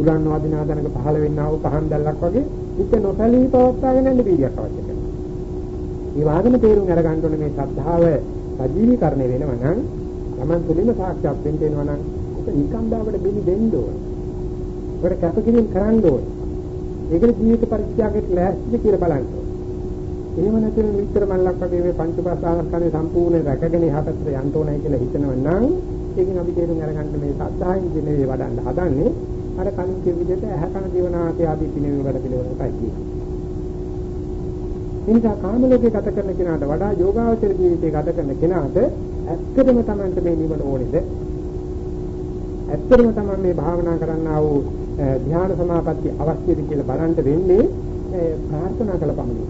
[SPEAKER 2] උලන් වාදිනා දනක පහළ වෙන්නා වූ පහන් දැල්ලක් වගේ හිත නොසලී පවත්වාගෙන යන්න බීරියක් අවශ්‍ය කරනවා. මේ වාදන තේරුම් අරගන්න ඕනේ මේ ශ්‍රද්ධාව සජීවීකරණය වෙනවා නම් Taman තුළින්ම සාක්ෂාත් වෙන්න වෙනවා නම් ඒක නිකම් බවට බෙලි දෙන්න ඕනේ. ඒකට කැපකිරීම කරන්න ඕනේ. ඒකට ජීවිත පරිත්‍යාගයට ලෑස්තිද කියලා බලන්න ඕනේ. එහෙම නැත්නම් විතර මල්ලක් වගේ මේ පංචපාස්කාරස්කන්ධය සම්පූර්ණ රැකගෙන යහපතට යන්න ඕනේ කියලා හිතනවා නම් ඒකෙන් අපි තේරුම් අරගන්න මේ සද්ධායෙන් දිනේ වඩන්න හදන්නේ අර කලින් කිව්ව විදිහට ඇහැ කන දිවනාසය ආදී පිනවීම වැඩ පිළිවෙලකයි කියන්නේ. එනිසා කාම ලෝකේ ගත කරන කෙනාට වඩා යෝගාවචර ජීවිතය ගත කරන කෙනාට ඇත්තටම Tamanට මේ නිවන ඕනේද? ඇත්තටම Taman මේ භාවනා කරන්නා වූ ධ්‍යාන සමාපatti අවශ්‍යද කියලා බලන්න වෙන්නේ ප්‍රාර්ථනා කළ පමණයි.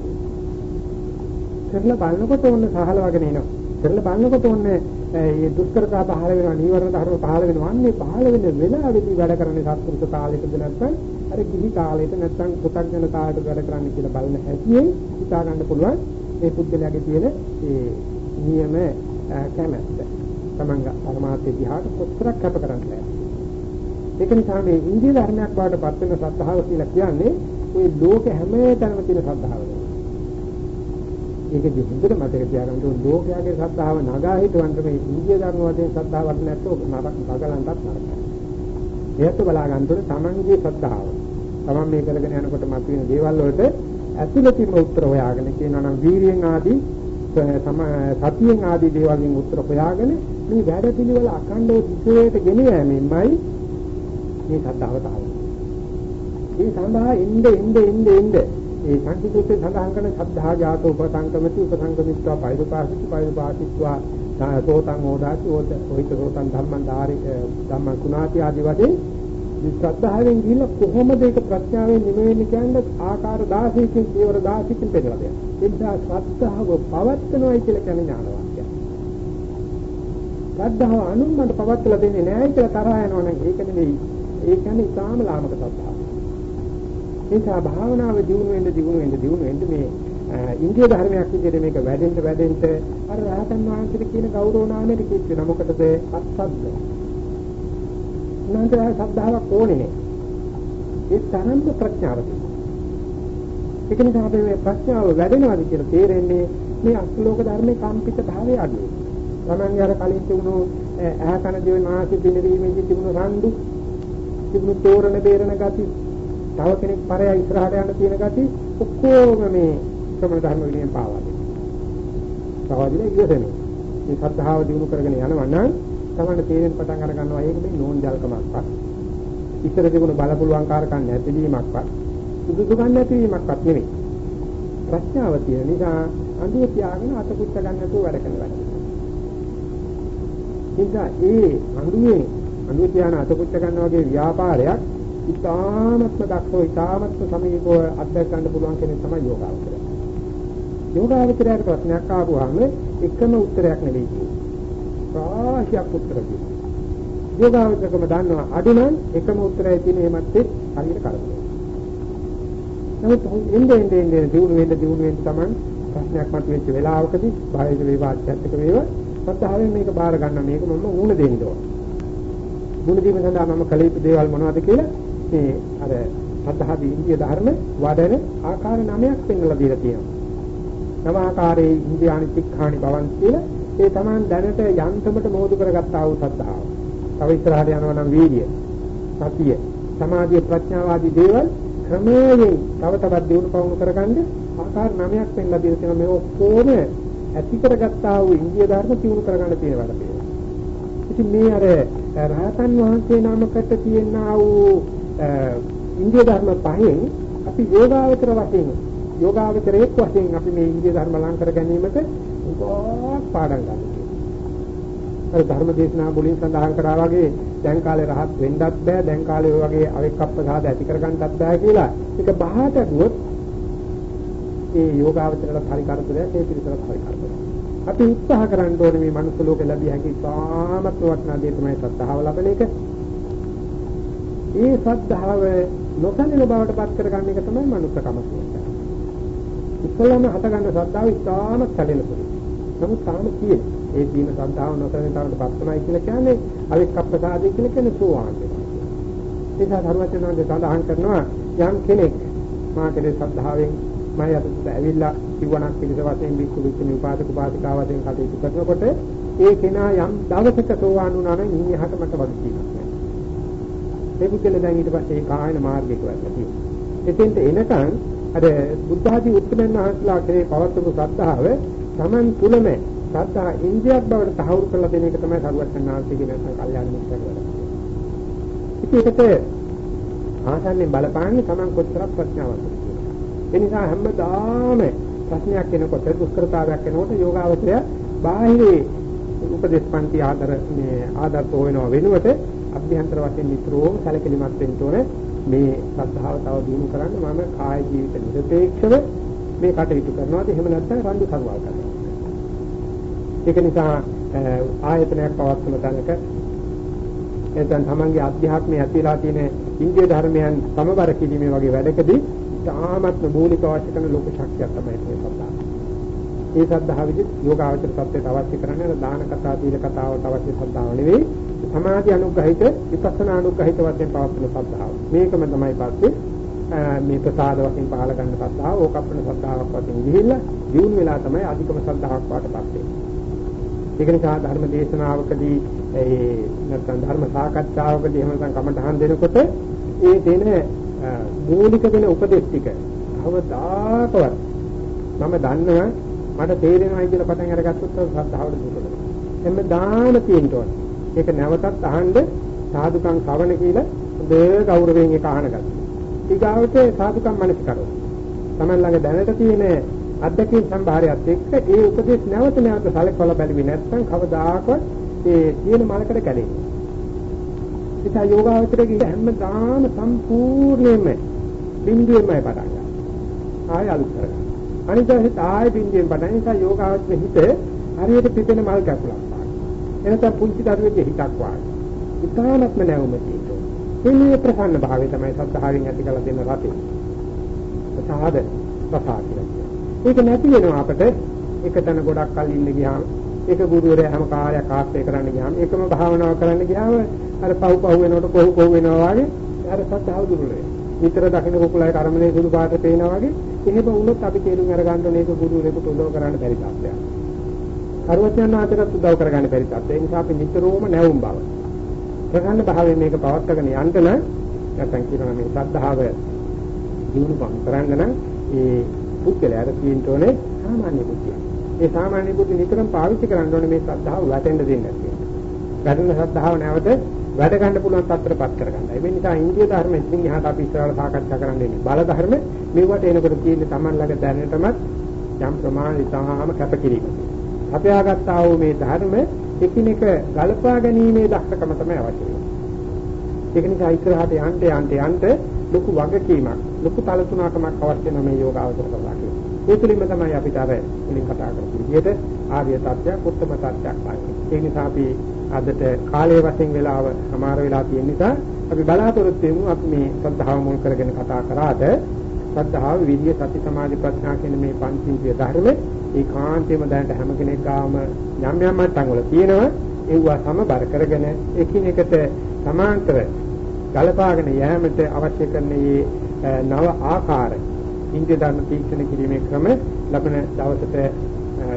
[SPEAKER 2] කරලා බලනකොට ඕන සහල වගේ එනවා. කරලා බලනකොට ඕන මේ දුෂ්කරතා පහළ වෙනවා නීවරණ ධර්ම පහළ වෙනවා අන්නේ පහළ වෙන වෙලාවෙදී වැඩ කරන්නේ සත්පුරුෂ කාලයකද නැත්නම් අර කිසි කාලයක නැත්නම් පුතග්ජන කාලයක වැඩ කරන්න කියලා බලන හැටියෙන් හිතා ගන්න පුළුවන් මේ පුද්ගලයාගේ තියෙන ඒ නියම කැමැත්ත තමන්ගේ පරමාර්ථය දිහාට කොතරම් කැප කරන්නේ ඒක නිසා මේ ඉන්දිය ධර්මයක් බවට පත් වෙන සත්‍තාව කියලා කියන්නේ ওই ලෝක හැම තැනම තියෙන සත්‍තාව. ඒකදී හොඳට මතක තියාගන්න ඕන ලෝකයාගේ ශ්‍රද්ධාව නගා හිටවන්න මේ ඉන්දිය ධර්ම වශයෙන් ශ්‍රද්ධාවක් නැත්නම් නරක නගලන්ටත් නරකයි. ඒත් බලා ගන්න ඕනේ Tamanගේ ශ්‍රද්ධාව. Taman මේ කරගෙන යනකොට මතුවෙන දේවල් වලට ඇතුළතින්ම උත්තර හොයාගෙන කියනවා නම් වීරියෙන් ආදී සතියෙන් ආදී දේවල් වලින් උත්තර හොයාගෙන මේ වැඩ පිළිවෙල අඛණ්ඩව දිශේට ගෙන යෑමෙන්මයි මේ ශ්‍රද්ධාව තාවන්නේ. ඒ සඳහා එnde එnde එnde එnde ඒ සංකීර්ණයේ සඳහන් කරන සද්ධා ජාත උපසංකමති උපසංකමිත්වා පෛරුපාසිත පෛරුපාසිත්වා සෝතං ඕදාති ඕත ඔහිත සෝතං ධම්මං ධාරි ධම්මං කුණාති ආදී වශයෙන් මේ ශ්‍රද්ධාවෙන් ගිහිල්ලා කොහොමද ඒක ප්‍රඥාවෙන් නිමෙන්නේ කියන්නේ ආකාර 16කින් පියවර 16කින් පෙන්නලා දෙනවා. ඒ නිසා ශ්‍රද්ධාව පවත්නවායි කියලා කියන්නේ ඥානවාක්‍යය. ශ්‍රද්ධාව අනුන්මට පවත්ලා දෙන්නේ නැහැ කියලා තරහ යනවා නම් ඒක නෙවෙයි. ඒ කියන්නේ ඉතාම ලාමක ශ්‍රද්ධාව. ඒ නිසා භාවනාව දියුණු වෙන්න දියුණු වෙන්න දියුණු වෙන්න මේ ඉන්දිය ධර්මයක් විදිහට මේක වැඩෙන්න වැඩෙන්න අර රහතන් වහන්සේට කියන ගෞරව නාමයට කිව්ව වෙන මොකටද අත්සද්ද. උන්වහන්සේ ශ්‍රද්ධාවක් ඕනේ නේ. ඒ තරම්ම ප්‍රඥාවක්. ඒක නිසා අපි මේ ප්‍රඥාව වැඩෙනවාද කියලා තේරෙන්නේ මේ අස්ලෝක ධර්මයේ කම්පිත භාවය අඩුයි. Taman අර කලින් තිබුණු ඇහ කන දිව නාසය පිනවීමේදී තිබුණු රණ්ඩු තිබුණු තෝරණ බේරණ ගති තව කෙනෙක් පරය ඉස්සරහට යන්න තියෙන ගති ඔක්කොම මේ ශ්‍රමණ ධර්ම විනයෙන් පාවා දෙනවා. සහෝදරය ඉවසෙනවා. මේ සද්ධාව දිනු කරගෙන යනවා නම් තමයි තේරෙන පටන් අර ගන්නවා ඒක මේ නෝන්ජල්කමක්වත් ඉස්සර තිබුණු බලපුලුවන් කාරකම් නැතිවීමක්වත් සුදුසුකම් නැතිවීමක්වත් නෙමෙයි. ප්‍රඥාව තියෙන නිසා අඳුර තියාගෙන අතකුච්ච ගන්න නැතුව වැඩ කරනවා. නිසා ඒ අඳුරේ අඳුර තියාන අතකුච්ච ගන්න වගේ ව්‍යාපාරයක් ඉතාමත්ම දක්ෂව ඉතාමත්ම සමීපව අත්දැක ගන්න පුළුවන් කෙනෙක් තමයි යෝගාවචරය. යෝගාවචරයට ප්‍රශ්නයක් ආවම එකම උත්තරයක් නෙවෙයි කියන්නේ. රාශියක් උත්තර දෙනවා. යෝගාවචරකම දන්නවා අඩු නම් එකම උත්තරය තියෙන එමත් එක් හරියට කරදරයි. නමුත් එන්නේ එන්නේ එන්නේ දිනු වෙන්න දිනු වෙන්න තමයි ප්‍රශ්නයක් මතුවෙච්ච වෙලාවකදී බාහිර වේවා අධ්‍යාත්මික වේවා සත්‍යාවෙන් මේක බාර ගන්න මේක මම මුණ දෙන්න ඕන. මුණ දීම සඳහා මම කළ යුතු දේවල් මොනවද කියලා මේ අර සත්‍යාදී ඉන්දිය ධර්ම වඩන ආකාර නමයක් පෙන්වලා දීලා තියෙනවා. නව ආකාරයේ ඉන්දියානි චික්ඛානි භවන් කියලා ඒ Taman දැනට යන්තමට මොහොදු කරගත්තා වූ සත්‍යාව. තව ඉස්සරහට යනවා නම් වීර්ය, සතිය, සමාධිය, ප්‍රඥාව ආදී දේවල් ක්‍රමයෙන් තව තවත් දියුණු පවුණු කරගන්න ආකාර නමයක් පෙන්ලා දීලා තියෙනවා මේ ඔක්කොම ඇති කරගත්තා වූ ඉන්දිය ධර්ම දියුණු කරගන්න තියෙන වැඩ පිළිවෙල. ඉතින් මේ අර රහතන් වහන්සේ නමකට තියෙනා වූ ඉන්දිය ධර්ම පහෙන් අපි යෝගාවචර වශයෙන් යෝගාවචරයේ වශයෙන් අපි මේ ඉන්දිය ධර්ම ලං කර ගැනීමට උගාවක් පාඩම් ගන්නවා. අර ධර්ම දේශනා වලින් සඳහන් කරා වගේ දැන් කාලේ රහත් වෙන්නත් බෑ දැන් කාලේ ඔය වගේ අවෙක්කප්පසාද ඇති කරගන්නත් බෑ කියලා ඒක බහාට ගොත් ඒ යෝගාවචරයට හරි කරදරයක් ඒ පිළිතරත් හරි කරදරයක්. අපි උත්සාහ කරන්න ඕනේ මේ මනුස්ස ලෝකෙ ලැබිය හැකි සාමත් වටිනා දේ තමයි සත්‍තාව ලබන එක. ඒ සත්‍තාව නොසලින බවට පත් කරගන්න එක තමයි මනුස්සකම කියන්නේ. ඉස්සලම හට ගන්න සත්‍තාව ඉතාමත් සැලෙන පොඩි. නමුත් තාම තියෙන්නේ. ඒ තියෙන සත්‍තාව නොසලින තරමට පත් වෙනයි කියලා කියන්නේ අවික්කප්පසාදී කියලා කියන්නේ සෝවාන් වෙනවා. ඒක ධර්මචර්යනාන්ද සඳහන් කරනවා යම් කෙනෙක් මා කෙරේ සද්ධාවෙන් මම යටට ඇවිල්ලා සිවණක් පිළිස වශයෙන් බික්කු බික්කුනි උපාසක උපාසිකා වශයෙන් කටයුතු කරනකොට ඒ කෙනා යම් දවසක සෝවාන් වුණා නම් ඉන්නහට මට වගේ කියනවා. ඒ පුද්ගල දැන් ඊට පස්සේ ඒ කායන මාර්ගයක වැටලා තියෙනවා. එතෙන්ට එනකන් අර බුද්ධ ආදී උත්තරයන් වහන්සේලා කෙරේ පවත්වපු ශ්‍රද්ධාව Taman තුලම ශ්‍රද්ධා ඉන්ද්‍රියක් බවට තහවුරු කරලා දෙන එක තමයි සරුවත්නාංශයේ කියන කල්යාණ මිත්‍ර වැඩ. ඉතින් ඒකට ආසන්නෙන් බලපාන්නේ Taman කොතරම් ප්‍රඥාවන්තද ඒ නිසා හැමදාම ප්‍රශ්නයක් එනකොට දුෂ්කරතාවයක් එනකොට යෝගාවචරය බාහිරේ උපදේශ පන්ති ආදර මේ ආදර්ශ හොයනවා වෙනුවට අභ්‍යන්තර වශයෙන් නිතරම සැලකිලිමත් වෙන්න ඕනේ. මේ ශ්‍රද්ධාව තව දිනු කරන්න මම කාය ජීවිත නිරපේක්ෂව මේ කටයුතු කරනවාද? එහෙම නැත්නම් රණ්ඩු කරනවා කරනවා ඒක නිසා ආයතනයක් පවත්වන තැනක එතන තමන්ගේ අධ්‍යාත්මය ඇතිලා තියෙන ඉන්දිය ධර්මයන් සමබර කිරීමේ වගේ වැඩකදී තාමත්ම මූලික අවශ්‍ය කරන ලෝක ශක්තියක් තමයි මේ සද්ධාව. ඒ සද්ධාව විදිහට යෝගාවචර තත්ත්වයට අවශ්‍ය කරන්නේ දාන කතා, දීල කතාවට අවශ්‍ය සද්ධාව නෙවෙයි. සමාධි අනුග්‍රහිත, විපස්සනා අනුග්‍රහිත වශයෙන් පවත්වන සද්ධාව. මේකම තමයි පස්සේ මේ ප්‍රසාද වශයෙන් පහල ගන්න සද්ධාව, ඕකප්පන සද්ධාවක් වශයෙන් ගිහිල්ලා දියුණු වෙලා තමයි අධිකම සද්ධාවක් වඩපත් වෙන්නේ. ඒක නිසා ධර්ම දේශනාවකදී ඒ නැත්නම් ධර්ම සාකච්ඡාවකදී එහෙම නැත්නම් කමඨහන් දෙනකොට ඒ දෙන මූලික වෙන උපදෙස් ටික කවදාකවත් මම දන්නවා මට තේරෙනවා කියලා පටන් අරගත්තොත් ශ්‍රද්ධාවට දුරනවා. එම්ම දාන තියෙන්න ඕන. ඒක නැවතත් අහන්න සාදුකම් කවණ කියලා හොඳ ගෞරවයෙන් ඒක අහන ගත්තා. ඊගාවට සාදුකම් මනස කරෝ. Taman ළඟ දැනට තියෙන අධ්‍යක්ෂ සම්භාරයත් එක්ක ඒ උපදේශ නැවත නැවත සැලකලා බැලුවේ නැත්නම් කවදාකවත් ඒ තියෙන මලකට කැඩෙන්නේ. ඉතින් යෝගාවචරයේ හැමදාම සම්පූර්ණයෙන්ම බිඳුවෙමයි පටන් ගන්න. ආය අලුත් කරගන්න. අනිත් දවසේ ආය බිඳුවෙන් පටන් නිසා යෝගාවචරයේ හිත හරියට පිටෙන මල් කැකුලක් වගේ. එනතම් පුංචි දරුවෙක්ගේ හිතක් වගේ. ඉතාමත්ම නැවුම තියෙනවා. මේ ප්‍රසන්න භාවය තමයි සද්ධාවෙන් ඇති කළ දෙන රතේ. සාද ප්‍රසාද කියලා. ඒක නැති වෙනවා අපිට එක තැන ගොඩක් කල් ඉන්න ගියාම ඒක ගුරුවරයා හැම කාලයක් ආශ්‍රය කරන්න ගියාම ඒකම භාවනාව කරන්න ගියාම අර පහු පහු වෙනකොට කොහො කොහො වෙනවා වගේ අර සද්ධාව දුර්වල වෙනවා. විතර දකින්න කුකුලයි කර්මනේ සුදු පාට පේනවා වගේ එහෙම වුණොත් අපි තේරුම් අරගන්න ඕනේ ඒක ගුරුවරයෙකුට උදව් කරන්න බැරි තාක්ෂයක්. කරුවචන ආතකට උදව් කරගන්න බැරි තාක්ෂය. ඒ නිසා අපි නිතරම නැවුම් බව. ප්‍රධාන භාවයෙන් මේක පවත්වාගෙන යන්න නම් නැත්නම් කියනවා මේ සද්ධාව දිනු පම් කරන්න නම් ඒ පුද්ගලයාට තියෙන්න ඕනේ සාමාන්‍ය බුද්ධිය. ඒ සාමාන්‍ය බුද්ධිය නිතරම පාවිච්චි කරන්න ඕනේ මේ ශ්‍රද්ධාව වැටෙන්න දෙන්නේ නැති. වැටෙන ශ්‍රද්ධාව නැවත වැඩ ගන්න පුළුවන් තත්ත්වයටපත් කරගන්නයි. ඒ නිසා ඉන්දිය ධර්ම ඉතින් එහාට අපි ඉස්සරහට සාකච්ඡා කරන්න ඉන්නේ. බල ධර්ම මෙවට එනකොට තියෙන Taman ළඟ දැනෙනටමත් යම් ප්‍රමාණික තාම කැපකිරීම. අපයාගත්තා වූ මේ ධර්ම එකිනෙක ගලපා ගැනීමේ දක්ෂකම තමයි අවශ්‍ය වෙන්නේ. ඒක නිසා ඉස්සරහට යන්න යන්න යන්න ලොකු වගකීමක් ලොකු තලතුණකමක් අවශ්‍ය වෙන මේ යෝග අවසර කරලා කියන්නේ. ඒ තුලින්ම තමයි අපිට අර මුලින් කතා කරපු විදිහට ආර්ය සත්‍යයක් උත්තම සත්‍යයක් පාන්නේ. ඒ නිසා අපි අදට කාලයේ වශයෙන් වෙලාව සමාර වෙලා තියෙන නිසා අපි බලාපොරොත්තු වෙමු අපි මේ ශ්‍රද්ධාව මුල් කරගෙන කතා කරාට ශ්‍රද්ධාව විරිය සති සමාධි ප්‍රඥා කියන මේ පංචීන්ද්‍රිය ධර්ම ඒකාන්තයෙන්ම දැනට හැම කෙනෙක් ගාම යම් යම් මට්ටම් වල තියෙනවා ඒවා සමබර කරගෙන එකිනෙකට සමාන්තර ගලපාගෙන යෑමට අවශ්‍ය කරන මේ නව ආකාර ඉන්දිය ධර්ම තීක්ෂණ කිරීමේ ක්‍රම ලබන දවසට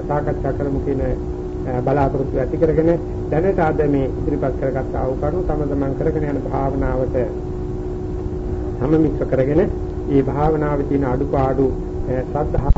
[SPEAKER 2] සාකච්ඡා කරමු කියන බලාපොරොත්තු ඇති කරගෙන දැනට අද මේ ඉදිරිපත් කරගත් ආ වූ කරුණු තම තමන් කරගෙන යන භාවනාවට සමමික්ක කරගෙන මේ භාවනාවේ තියෙන අඩුපාඩු සද්ධා